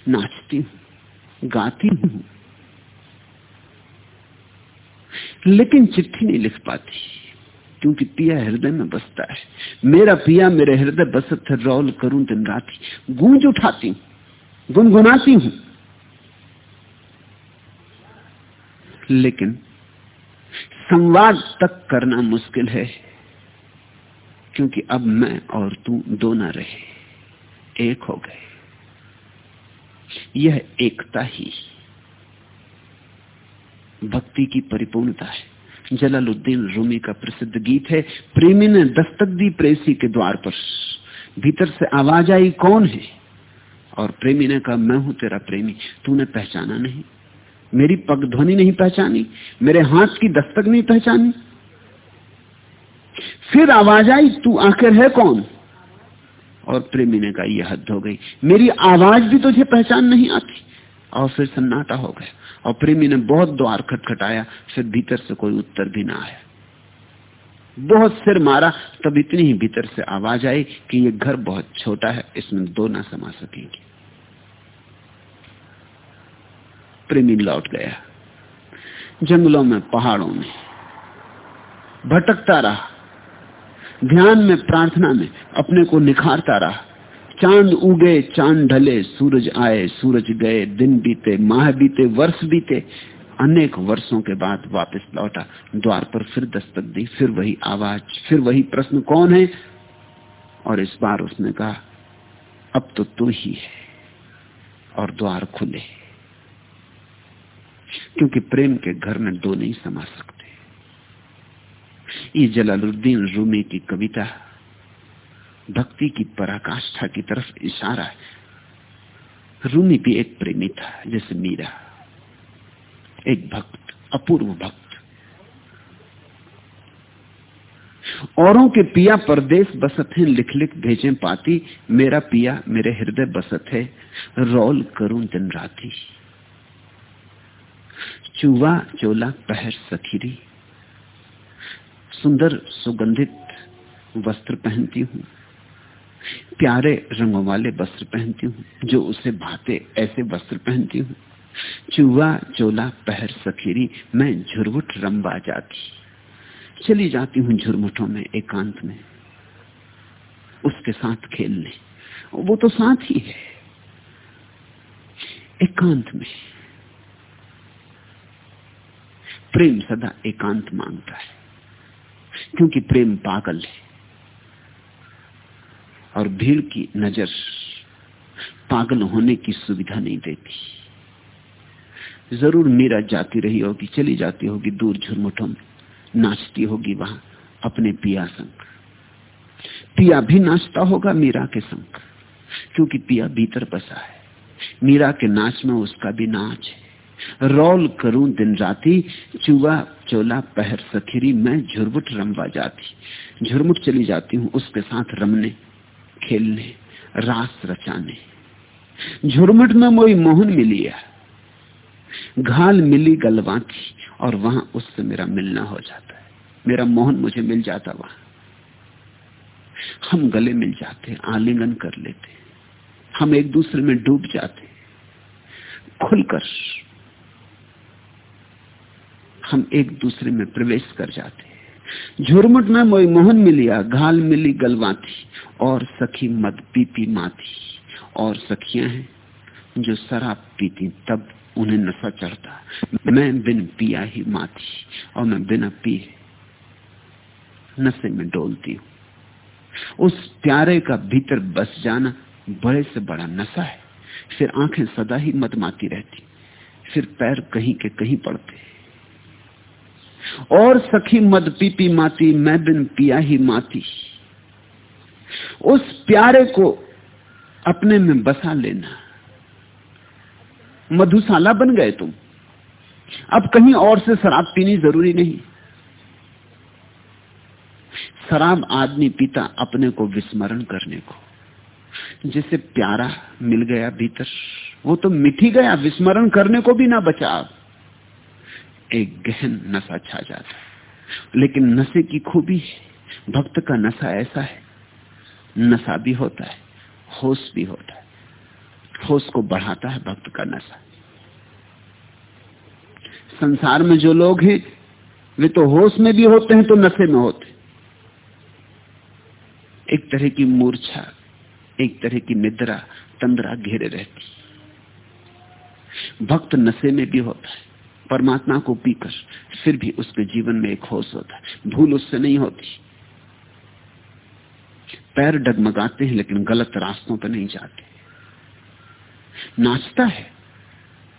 नाचती हूँ, गाती हूँ, लेकिन चिट्ठी नहीं लिख पाती, क्योंकि पिया हृदय में बसता है। मेरा पिया मेरे हृदय बसत है, रोल करूँ दिन रात गूंज उठाती हूँ, गुनगुनाती हूँ, लेकिन संवाद तक करना मुश्किल है। क्योंकि अब मैं और तू दो न रहे। एक हो गए। यह एकता ही। भक्ति की परिपूर्णता है। जलालुद्दीन रूमी का प्रसिद्ध गीत है, प्रेमी ने दस्तक दी प्रेसी के द्वार पर। भीतर से आवाज़ आई, कौन है? और प्रेमी ने कहा, मैं हूँ तेरा प्रेमी, तूने पहचाना नहीं। मेरी पग ध्वनि नहीं पहचानी, मेरे हाथ की दस्तक नहीं पहचानी। फिर आवाज़ आई, तू आखिर है कौन? और प्रेमी ने कहा यह हद हो गई। मेरी आवाज़ भी तुझे पहचान नहीं आती। और फिर सन्नाटा हो गया। और प्रेमी ने बहुत द्वार खटखटाया, फिर भीतर से कोई उत्तर भी ना आया। बहुत सिर मारा, तब इतनी ही भीतर से आवाज़ आई कि ये घर बहुत छोटा है, इसमें दो ना समा सकेंगे। प्रेमी लौट गया। जंगलों में, पहाड़ों में, भटकता रहा। ध्यान में, प्रार्थना में अपने को निखारता रहा। चाँद उगे, चाँद ढले, सूरज आए, सूरज गए, दिन बीते, माह बीते, वर्ष बीते। अनेक वर्षों के बाद वापस लौटा, द्वार पर फिर दस्तक दी, फिर वही आवाज़, फिर वही प्रश्न, कौन है? और इस बार उसने कहा, अब तो तू ही है। और द्वार खुले। क्योंकि प्रेम के घर में दो नहीं समा सकते। ये जलालुद्दीन रूमी की कविता, भक्ति की पराकाष्ठा की तरफ़ इशारा है। रूमी भी एक प्रेमी था, जैसे मीरा। एक भक्त, अपूर्व भक्त। औरों के पिया परदेश बसत है लिख लिख भेजे पाती। मेरा पिया मेरे हृदय बसत है, रोल करूँ दिन राती। चूवा चोला, पहर सखीरी। सुंदर, सुगंधित वस्त्र पहनती हूँ। प्यारे रंगों वाले वस्त्र पहनती हूँ, जो उसे भाते ऐसे वस्त्र पहनती हूँ। चूहा, चोला, पहर, सखीरी, मैं झुरमुट रंबा जाती। चली जाती हूँ झुरमुटों में, एकांत में। उसके साथ खेलने, वो तो साथ ही है। एकांत में। प्रेम सदा एकांत माँगता है। क्योंकि प्रेम पागल है और भीड़ की नज़र पागल होने की सुविधा नहीं देती। ज़रूर मीरा जाती रही होगी, चली जाती होगी दूर झुरमुठों में, नाचती होगी वहाँ अपने पिया संग। पिया भी नाचता होगा मीरा के संग, क्योंकि पिया भीतर बसा है। मीरा के नाच में उसका भी नाच है। रोल करूँ दिन राती चुआ चोला, पहर, सखीरी, मैं झुरमुट रमवा जाती। झुरमुट चली जाती हूँ उसके साथ रमने, खेलने, रास रचाने। झुरमुट में मोई मोहन मिलिया घाल मिली गलवाती और वहाँ उससे मेरा मिलना हो जाता है। मेरा मोहन मुझे मिल जाता वहाँ। हम गले मिल जाते, आलिंगन कर लेते। हम एक दूसरे में डूब जाते। खुलकर हम एक दूसरे में प्रवेश कर जाते झुरमुट में मोई मोहन मिलिया, घाल मिली गलवा थी और सखी मद पीपी माती। और सखियाँ हैं जो शराब पीती, तब उन्हें नशा चढ़ता। मैं बिन पिया ही माती, और मैं बिना पिए नशे में डोलती हूँ। उस प्यारे का भीतर बस जाना बड़े से बड़ा नशा है। फिर आँखें सदा ही मदमाती रहती, फिर पैर कहीं के कहीं पड़ते। और सखी मद पीपी माती, मैं बिन पिया ही माती। उस प्यारे को अपने में बसा लेना। मधुशाला बन गए तुम। अब कहीं और से शराब पीनी ज़रूरी नहीं। शराब आदमी पीता अपने को विस्मरण करने को। जिसे प्यारा मिल गया भीतर, वो तो मिठी गया। विस्मरण करने को भी ना बचा एक गहन नशा छा जाता है। लेकिन नशे की खूबी, भक्त का नशा ऐसा है, नशा भी होता है, होश भी होता है। होश को बढ़ाता है भक्त का नशा। संसार में जो लोग हैं, वे तो होश में भी होते हैं तो नशे में होते एक तरह की मूर्छा, एक तरह की निद्रा, तंद्रा घेरे रहती भक्त नशे में भी होता है। परमात्मा को पीकर फिर भी उसके जीवन में एक होश होता है। भूल उससे नहीं होती। पैर डगमगाते हैं, लेकिन गलत रास्तों पर नहीं जाते। नाचता है,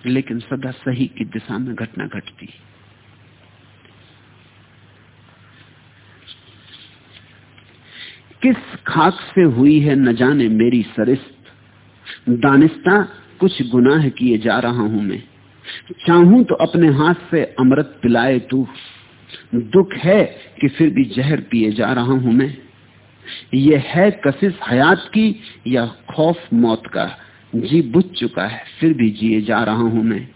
लेकिन सदा सही की दिशा में घटना घटती है। किस खाक से हुई है न जाने मेरी सरिस्त। दानिस्ता, कुछ गुनाह किए जा रहा हूँ मैं। चाहूँ तो अपने हाथ से अमृत पिलाए तू। दुख है कि फिर भी जहर पिए जा रहा हूँ मैं। ये है कशिश हयात की, या खौफ मौत का। जी बुझ चुका है, फिर भी जिए जा रहा हूँ मैं।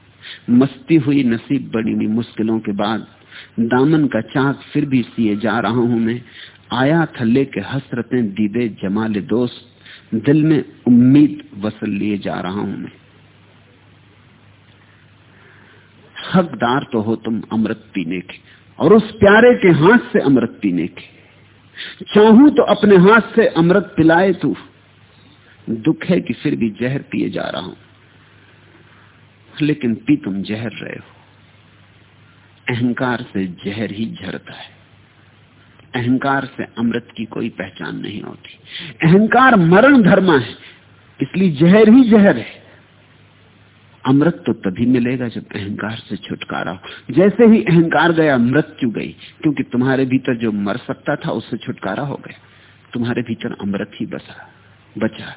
मस्ती हुई नसीब बड़ी हुई मुश्किलों के बाद। दामन का चाक फिर भी सिए जा रहा हूँ मैं। आया थल्ले के हसरतें, दीदे जमाल दोस्त। दिल में उम्मीद वसल लिए जा रहा हूँ मैं। हकदार तो हो तुम अमृत पीने के, और उस प्यारे के हाथ से अमृत पीने के। चाहूँ तो अपने हाथ से अमृत पिलाए तू। दुख है कि फिर भी जहर पिए जा रहा हूँ। लेकिन पी तुम जहर रहे हो। अहंकार से जहर ही झरता है। अहंकार से अमृत की कोई पहचान नहीं होती। अहंकार मरण धर्मा है, इसलिए जहर ही जहर है। अमृत तो तभी मिलेगा जब अहंकार से छुटकारा हो। जैसे ही अहंकार गया, मृत्यु गई, क्योंकि तुम्हारे भीतर जो मर सकता था, उससे छुटकारा हो गया। तुम्हारे भीतर अमृत ही बसा, बचा।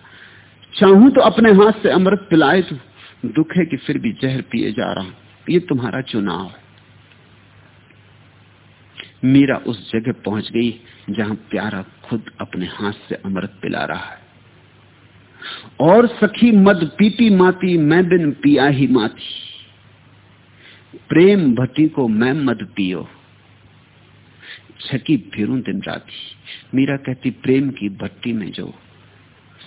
चाहूँ तो अपने हाथ से अमृत पिलाए तू दुख है कि फिर भी जहर पिए जा रहा हूँ। ये तुम्हारा चुनाव है। मीरा उस जगह पहुँच गई जहाँ प्यारा खुद अपने हाथ से अमृत पिला रहा है। और सखी मद पीपी माती, मैं बिन पिया ही माती। प्रेम भट्टी को मैं मद पियो। छकी फिरू दिन राती। मीरा कहती, प्रेम की भट्टी में जो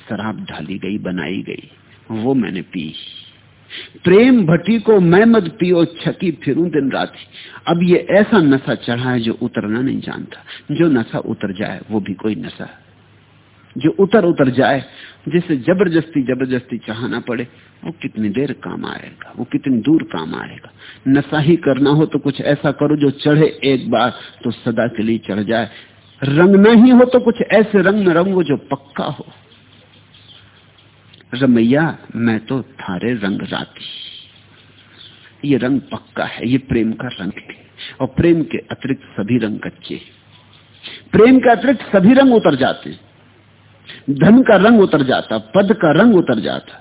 शराब ढाली गई, बनाई गई, वो मैंने पी। प्रेम भट्टी को मैं मद पियो छकी फिरू दिन राती। अब ये ऐसा नशा चढ़ा है जो उतरना नहीं जानता। जो नशा उतर जाए, वो भी कोई नशा जो उतर उतर जाए, जिसे ज़बरदस्ती ज़बरदस्ती चाहना पड़े, वो कितनी देर काम आएगा, वो कितनी दूर काम आएगा। नशा ही करना हो तो कुछ ऐसा करो जो चढ़े एक बार तो सदा के लिए चढ़ जाए। रंगना ही हो तो कुछ ऐसे रंग में रंगो जो पक्का हो। रमैया, मैं तो थारे रंग राती। ये रंग पक्का है, ये प्रेम का रंग है, और प्रेम के अतिरिक्त सभी रंग कच्चे प्रेम के अतिरिक्त सभी रंग उतर जाते हैं। धन का रंग उतर जाता, पद का रंग उतर जाता,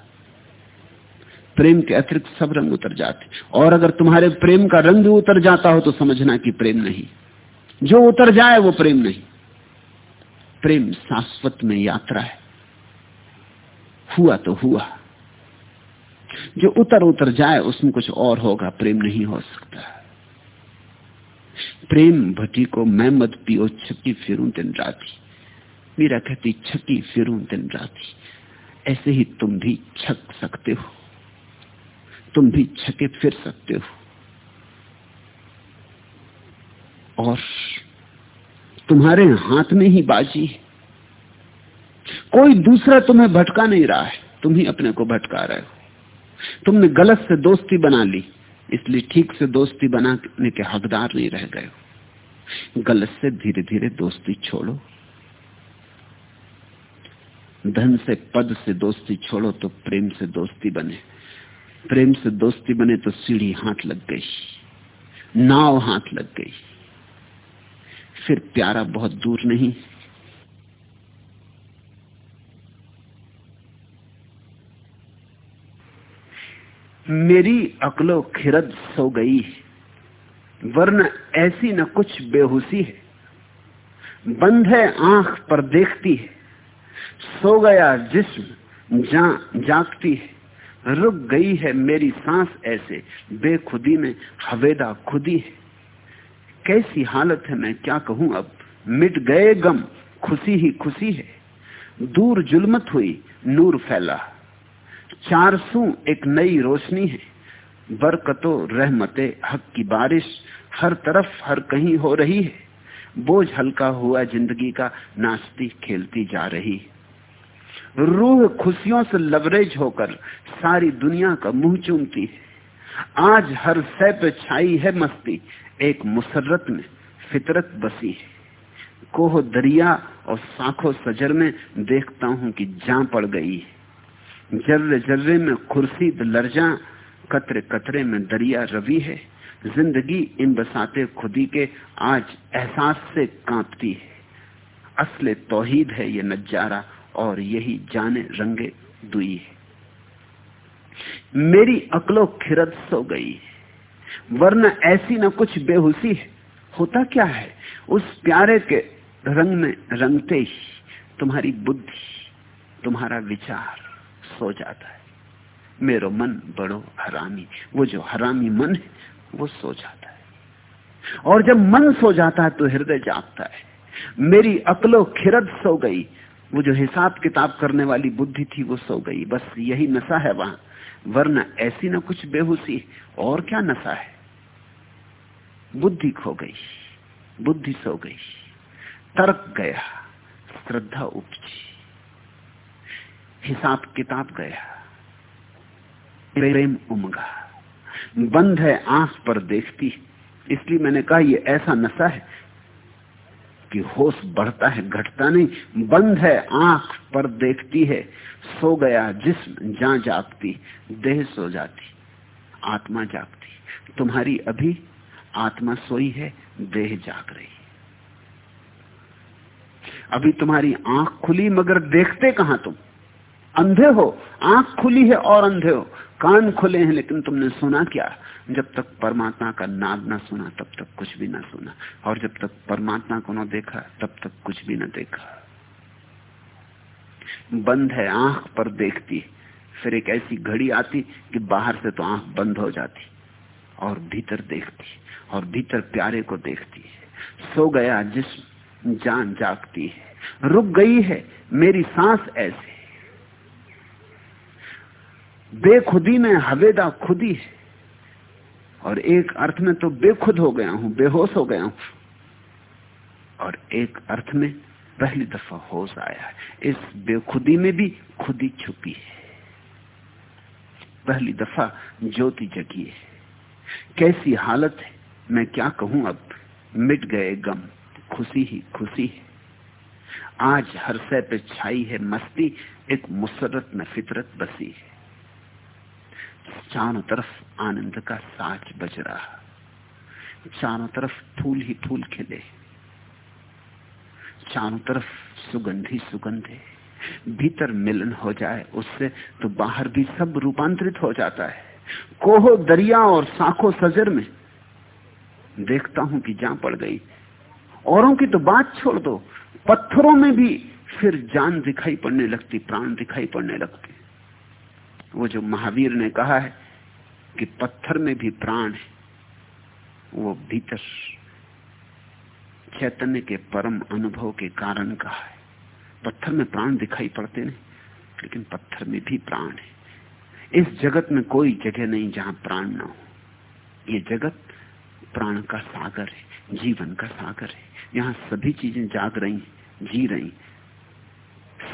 प्रेम के अतिरिक्त सब रंग उतर जाते। और अगर तुम्हारे प्रेम का रंग भी उतर जाता हो तो समझना कि प्रेम नहीं। जो उतर जाए वो प्रेम नहीं। प्रेम शाश्वत में यात्रा है। हुआ तो हुआ। जो उतर उतर जाए उसमें कुछ और होगा, प्रेम नहीं हो सकता। प्रेम भटी को मैं मत पियो, छपी फिरूं दिन राती। मीरा कहती, छकी फिरूं दिन राती। ऐसे ही तुम भी छक सकते हो। तुम भी छके फिर सकते हो। और तुम्हारे हाथ में ही बाजी कोई दूसरा तुम्हें भटका नहीं रहा है। तुम ही अपने को भटका रहे हो। तुमने गलत से दोस्ती बना ली, इसलिए ठीक से दोस्ती बनाने के हकदार नहीं रह गए हो। गलत से धीरे धीरे दोस्ती छोड़ो। धन से, पद से दोस्ती छोड़ो तो प्रेम से दोस्ती बने। प्रेम से दोस्ती बने तो सीढ़ी हाथ लग गई। नाव हाथ लग गई। फिर प्यारा बहुत दूर नहीं। मेरी अकलो खिरद सो गई। वरन ऐसी न कुछ बेहोशी है। बंद है आँख पर देखती है। सो गया जिस्म जा, जागती है। रुक गई है मेरी सांस ऐसे। बेखुदी में हवेदा खुदी है। कैसी हालत है मैं क्या कहूँ अब? मिट गए गम, खुशी ही खुशी है। दूर जुलमत हुई, नूर फैला। चार सू एक नई रोशनी है। बरकतो रहमते, हक की बारिश हर तरफ़, हर कहीं हो रही है। बोझ हल्का हुआ ज़िंदगी का नाचती खेलती जा रही है। रूह खुशियों से लवरेज होकर सारी दुनिया का मुँह चूमती है। आज हर सै पे छाई है मस्ती, एक मुसरत में फितरत बसी है। कोह दरिया और साखो सजर में देखता हूँ कि जा पड़ गई है। जर्रे जर्रे में खुर्सी लर्जा, कतरे कतरे में दरिया रवि है। ज़िंदगी इन बसाते खुदी के आज एहसास से कांपती है। असले तोहीद है ये नज़ारा और यही जाने रंगे दुई है। मेरी अकलो खिरत सो गई वरना ऐसी ना कुछ बेहुसी है। होता क्या है? उस प्यारे के रंग में रंगते ही तुम्हारी बुद्धि, तुम्हारा विचार सो जाता है। मेरो मन बड़ो हरामी, वो जो हरामी मन है, वो सो जाता है। और जब मन सो जाता है तो हृदय जागता है। मेरी अकलो खिरद सो गई वो जो हिसाब किताब करने वाली बुद्धि थी, वो सो गई। बस यही नशा है वहाँ। वरना ऐसी ना कुछ बेहोशी, और क्या नशा है? बुद्धि खो गई। बुद्धि सो गई। तर्क गया। श्रद्धा उपजी। हिसाब किताब गया। प्रेम उमगा। बंद है आँख पर देखती। इसलिए मैंने कहा, ये ऐसा नशा है कि होश बढ़ता है, घटता नहीं, बंद है, आँख पर देखती है, सो गया जिसम जा जागती, देह सो जाती, आत्मा जागती। तुम्हारी अभी आत्मा सोई है, देह जाग रही अभी तुम्हारी आँख खुली, मगर देखते कहाँ तुम? अंधे हो, आँख खुली है और अंधे हो। कान खुले हैं, लेकिन तुमने सुना क्या? जब तक परमात्मा का नाद ना सुना, तब तक कुछ भी ना सुना। और जब तक परमात्मा को ना देखा, तब तक कुछ भी ना देखा। बंद है, आँख पर देखती। फिर एक ऐसी घड़ी आती कि बाहर से तो आँख बंद हो जाती और भीतर देखती और भीतर प्यारे को देखती है। सो गया जिस जान जागती है। रुक गई है, मेरी सांस ऐसे। बेखुदी में हवेदा खुदी है। और एक अर्थ में तो बेखुद हो गया हूँ, बेहोश हो गया हूँ। और एक अर्थ में पहली दफ़ा होश आया है। इस बेखुदी में भी खुदी छुपी है। पहली दफ़ा ज्योति जगी है। कैसी हालत है? मैं क्या कहूँ अब? मिट गए गम, खुशी ही खुशी है। आज हर सै पे छाई है मस्ती, एक मुसरत में फितरत बसी है। चारों तरफ़ आनंद का साच बज रहा। चारों तरफ़ फूल ही फूल खिले। चारों तरफ़ सुगंध ही सुगंध है। भीतर मिलन हो जाए उससे तो बाहर भी सब रूपांतरित हो जाता है। कोहो दरिया और साखो सजर में देखता हूँ कि जा पड़ गई। औरों की तो बात छोड़ दो। पत्थरों में भी फिर जान दिखाई पड़ने लगती, प्राण दिखाई पड़ने लगते। वो जो महावीर ने कहा है कि पत्थर में भी प्राण है, वो भीतर चैतन्य के परम अनुभव के कारण कहा है। पत्थर में प्राण दिखाई पड़ते नहीं, लेकिन पत्थर में भी प्राण है। इस जगत में कोई जगह नहीं जहाँ प्राण ना हो। ये जगत प्राण का सागर है, जीवन का सागर है। यहाँ सभी चीज़ें जाग रही जी रही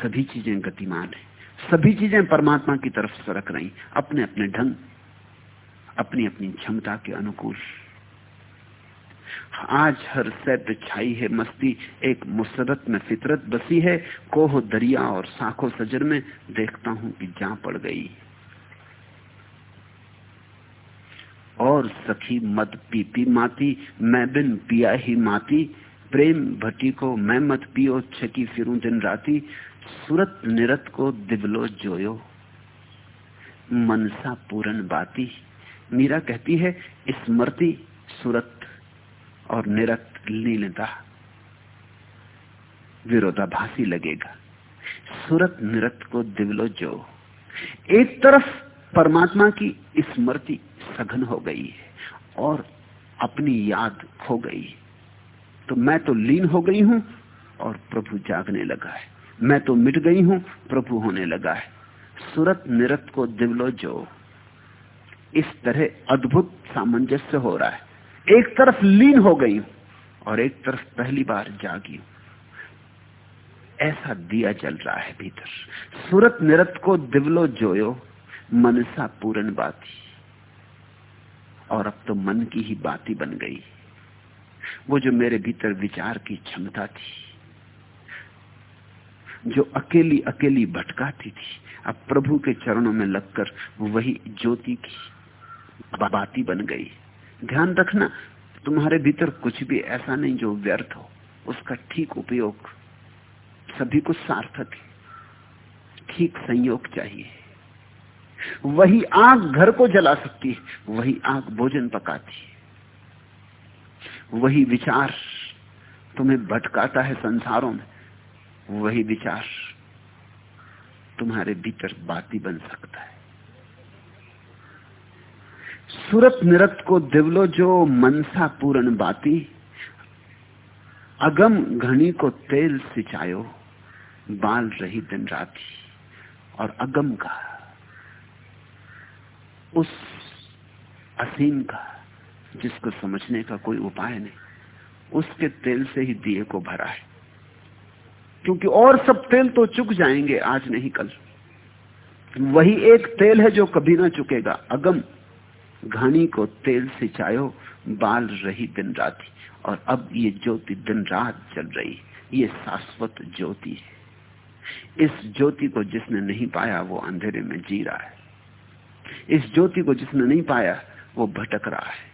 सभी चीज़ें गतिमान है। सभी चीज़ें परमात्मा की तरफ़ सरक रही अपने अपने ढंग अपनी अपनी क्षमता के अनुकूल। आज हर सैद छाई है, मस्ती एक मुसरत में फितरत बसी है, कोह दरिया और साखो सजर में देखता हूँ कि जा पड़ गई। और सखी मत पी पी माती, मैं बिन पिया ही माती, प्रेम भटी को मैं मत पियो, छकी फिरू दिन राती सुरत निरत को दिवलो जोयो। मनसा पूरन बाती। मीरा कहती है स्मृति सुरत और निरत लीलता विरोधाभासी लगेगा। सुरत निरत को दिवलो जो। एक तरफ़ परमात्मा की स्मृति सघन हो गई है और अपनी याद खो गई तो मैं तो लीन हो गई हूँ और प्रभु जागने लगा है। मैं तो मिट गई हूँ, प्रभु होने लगा है। सुरत निरत को दिवलो जो। इस तरह अद्भुत सामंजस्य हो रहा है। एक तरफ़ लीन हो गई हूँ और एक तरफ़ पहली बार जागी। हूँ ऐसा दिया जल रहा है भीतर। सूरत निरत को दिवलो जोयो, मनसा पूर्ण बाती। और अब तो मन की ही बाती बन गई। वो जो मेरे भीतर विचार की क्षमता थी। जो अकेली अकेली भटकाती थी, अब प्रभु के चरणों में लगकर वही ज्योति की बाती बन गई। ध्यान रखना, तुम्हारे भीतर कुछ भी ऐसा नहीं जो व्यर्थ हो। उसका ठीक उपयोग सभी कुछ सार्थक है। ठीक संयोग चाहिए। वही आग घर को जला सकती है, वही आग भोजन पकाती है। वही विचार तुम्हें भटकाता है संसारों में। वही विचार तुम्हारे भीतर बाती बन सकता है। सूरत निरत को दिवलो जो मनसा पूर्ण बाती, अगम घनी को तेल सिंचायो, बाल रही दिन राती, और अगम का, उस असीम का, जिसको समझने का कोई उपाय नहीं, उसके तेल से ही दिए को भरा है। क्योंकि और सब तेल तो चुक जाएँगे, आज नहीं कल। वही एक तेल है जो कभी ना चुकेगा। अगम, घानी को तेल सिंचायो बाल रही दिन रात। और अब ये ज्योति दिन रात चल रही। ये शाश्वत ज्योति है। इस ज्योति को जिसने नहीं पाया, वो अंधेरे में जी रहा है। इस ज्योति को जिसने नहीं पाया, वो भटक रहा है।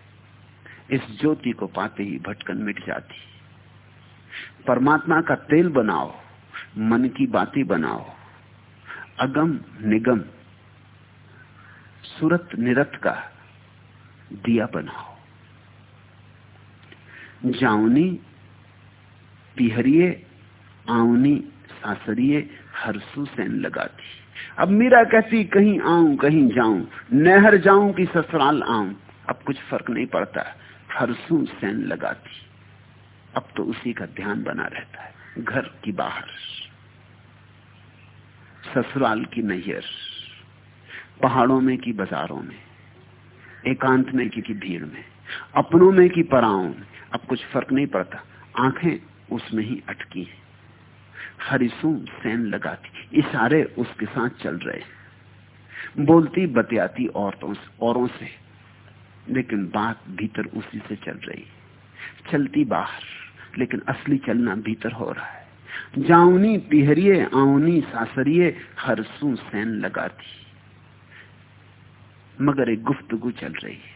इस ज्योति को पाते ही भटकन मिट जाती। परमात्मा का तेल बनाओ, मन की बातें बनाओ। अगम निगम, सुरत निरत का दिया बनाओ। जाऊनी पिहरिए आउनी सासरिए हरसू सेन लगाती। अब मीरा कहती, कहीं आऊँ, कहीं जाऊँ, नहर जाऊँ कि ससुराल आऊँ। अब कुछ फ़र्क नहीं पड़ता हरसू सेन लगाती। अब तो उसी का ध्यान बना रहता है। घर की बाहर। ससुराल की नैयर पहाड़ों में की बाजारों में। एकांत में की, की भीड़ में। अपनों में की पराओं में। अब कुछ फ़र्क नहीं पड़ता। आँखें उसमें ही अटकी हैं। हरिसू सैन लगाती। इशारे उसके साथ चल रहे बोलती बतियाती औरतों औरों से। लेकिन बात भीतर उसी से चल रही। चलती बाहर। लेकिन असली चलना भीतर हो रहा है। जाऊनी पिहरिए आउनी सासरिए हरसू सैन लगाती। मगर एक गुफ्तगु चल रही है।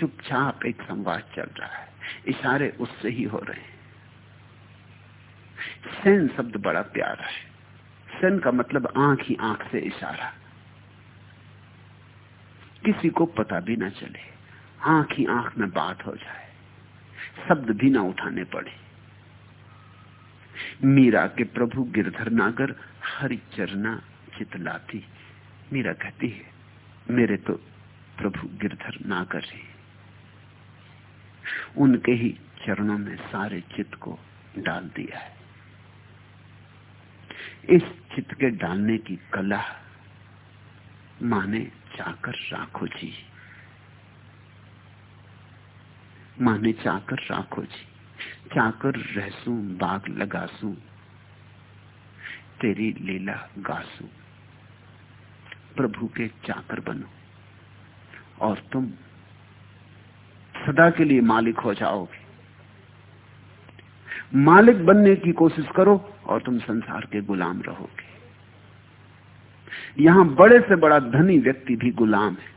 चुपचाप एक संवाद चल रहा है। इशारे उससे ही हो रहे हैं। सैन शब्द बड़ा प्यारा है। सैन का मतलब आँख ही आँख से इशारा। किसी को पता भी ना चले। आँख ही आँख में बात हो जाए। शब्द भी ना उठाने पड़े। मीरा के प्रभु गिरधर नागर हरि चरना चितलाती। मीरा कहती है, मेरे तो प्रभु गिरधर नागर है। उनके ही चरणों में सारे चित्त को डाल दिया है। इस चित्त के डालने की कला माने चाकर राखो जी। माने चाकर राखो जी। चाकर रहसू, बाग लगासू, तेरी लीला गासू। प्रभु के चाकर बनो और तुम सदा के लिए मालिक हो जाओगे। मालिक बनने की कोशिश करो और तुम संसार के गुलाम रहोगे। यहाँ बड़े से बड़ा धनी व्यक्ति भी गुलाम है,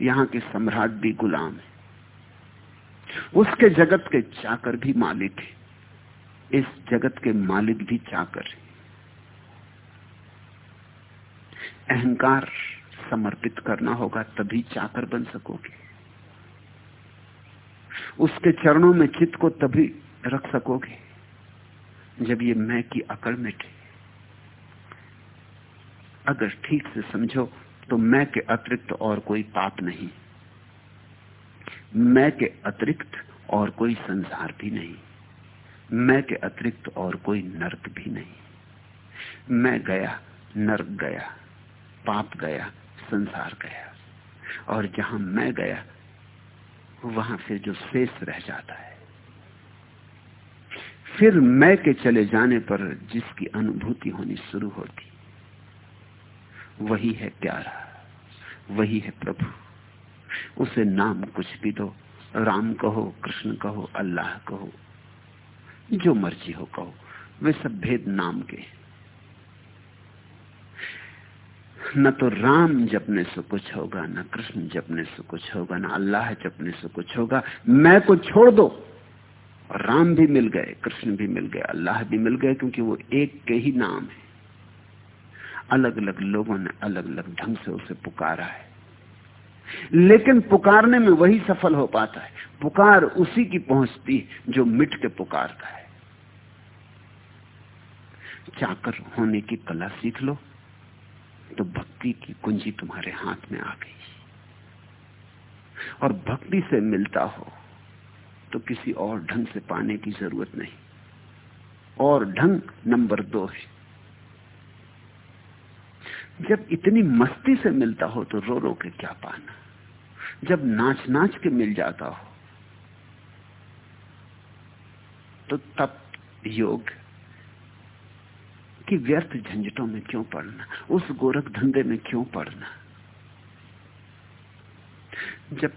यहाँ के सम्राट भी गुलाम है। उसके जगत के चाकर भी मालिक है। इस जगत के मालिक भी चाकर है। अहंकार समर्पित करना होगा, तभी चाकर बन सकोगे। उसके चरणों में चित्त को तभी रख सकोगे, जब ये मैं की अकड़ मिटे अगर ठीक से समझो तो मैं के अतिरिक्त और कोई पाप नहीं। मैं के अतिरिक्त और कोई संसार भी नहीं। मैं के अतिरिक्त और कोई नर्क भी नहीं। मैं गया, नर्क गया, पाप गया, संसार गया। और जहाँ मैं गया, वहाँ फिर जो शेष रह जाता है। फिर मैं के चले जाने पर जिसकी अनुभूति होनी शुरू होती, वही है प्यारा, वही है प्रभु। उसे नाम कुछ भी दो। राम कहो, कृष्ण कहो, अल्लाह कहो, जो मर्ज़ी हो कहो, वे सब भेद नाम के न तो राम जपने से कुछ होगा, न कृष्ण जपने से कुछ होगा, न अल्लाह जपने से कुछ होगा। मैं को छोड़ दो। राम भी मिल गए, कृष्ण भी मिल गए, अल्लाह भी मिल गए, क्योंकि वो एक के ही नाम है। अलग अलग लोगों ने अलग अलग ढंग से उसे पुकारा है। लेकिन पुकारने में वही सफल हो पाता है। पुकार उसी की पहुँचती जो मिट के पुकारता है। चाकर होने की कला सीख लो तो भक्ति की कुंजी तुम्हारे हाथ में आ गई। और भक्ति से मिलता हो तो किसी और ढंग से पाने की ज़रूरत नहीं। और ढंग नंबर दो है। जब इतनी मस्ती से मिलता हो तो रो रो के क्या पाना? जब नाच नाच के मिल जाता हो तो तब योग कि व्यर्थ झंझटों में क्यों पड़ना? उस गोरख धंधे में क्यों पड़ना? जब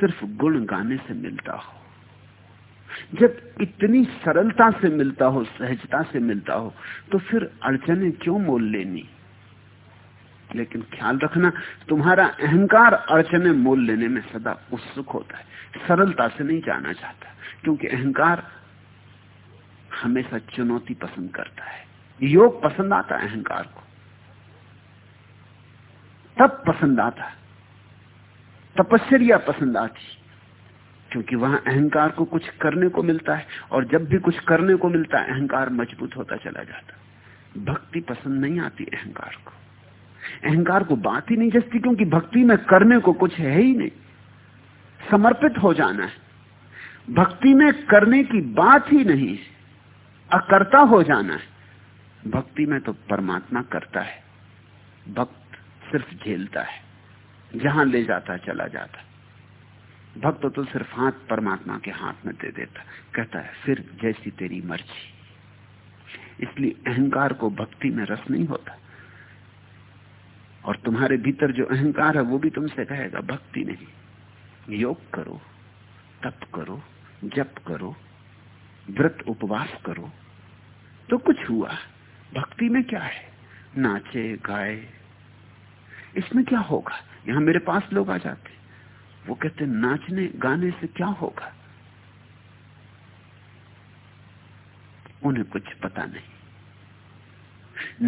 सिर्फ़ गुण गाने से मिलता हो जब इतनी सरलता से मिलता हो, सहजता से मिलता हो तो फिर अड़चने क्यों मोल लेनी? लेकिन ख्याल रखना, तुम्हारा अहंकार अड़चने मोल लेने में सदा उत्सुक होता है। सरलता से नहीं जाना चाहता, क्योंकि अहंकार हमेशा चुनौती पसंद करता है। योग पसंद आता है अहंकार को। तब पसंद आता तपस्या पसंद आती क्योंकि वहाँ अहंकार को कुछ करने को मिलता है और जब भी कुछ करने को मिलता है, अहंकार मज़बूत होता चला जाता। भक्ति पसंद नहीं आती अहंकार को। अहंकार को बात ही नहीं जचती क्योंकि भक्ति में करने को कुछ है ही नहीं। समर्पित हो जाना है। भक्ति में करने की बात ही नहीं अकर्ता हो जाना है। भक्ति में तो परमात्मा करता है। भक्त सिर्फ़ झेलता है। जहाँ ले जाता, चला जाता। भक्त तो सिर्फ़ हाथ परमात्मा के हाथ में दे देता। कहता है, फिर जैसी तेरी मर्ज़ी। इसलिए अहंकार को भक्ति में रस नहीं होता। और तुम्हारे भीतर जो अहंकार है, वो भी तुमसे कहेगा, भक्ति नहीं। योग करो, तप करो, जप करो, व्रत उपवास करो। तो कुछ हुआ। भक्ति में क्या है? नाचे, गाए। इसमें क्या होगा? यहाँ मेरे पास लोग आ जाते। वो कहते नाचने, गाने से क्या होगा? उन्हें कुछ पता नहीं।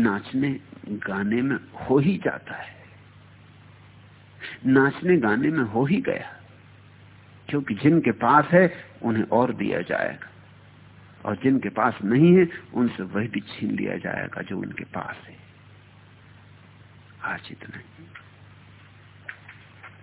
नाचने, गाने में हो ही जाता है। नाचने, गाने में हो ही गया। क्योंकि जिनके पास है, उन्हें और दिया जाएगा। और जिनके पास नहीं है, उनसे वही भी छीन लिया जाएगा जो उनके पास है। आज इतना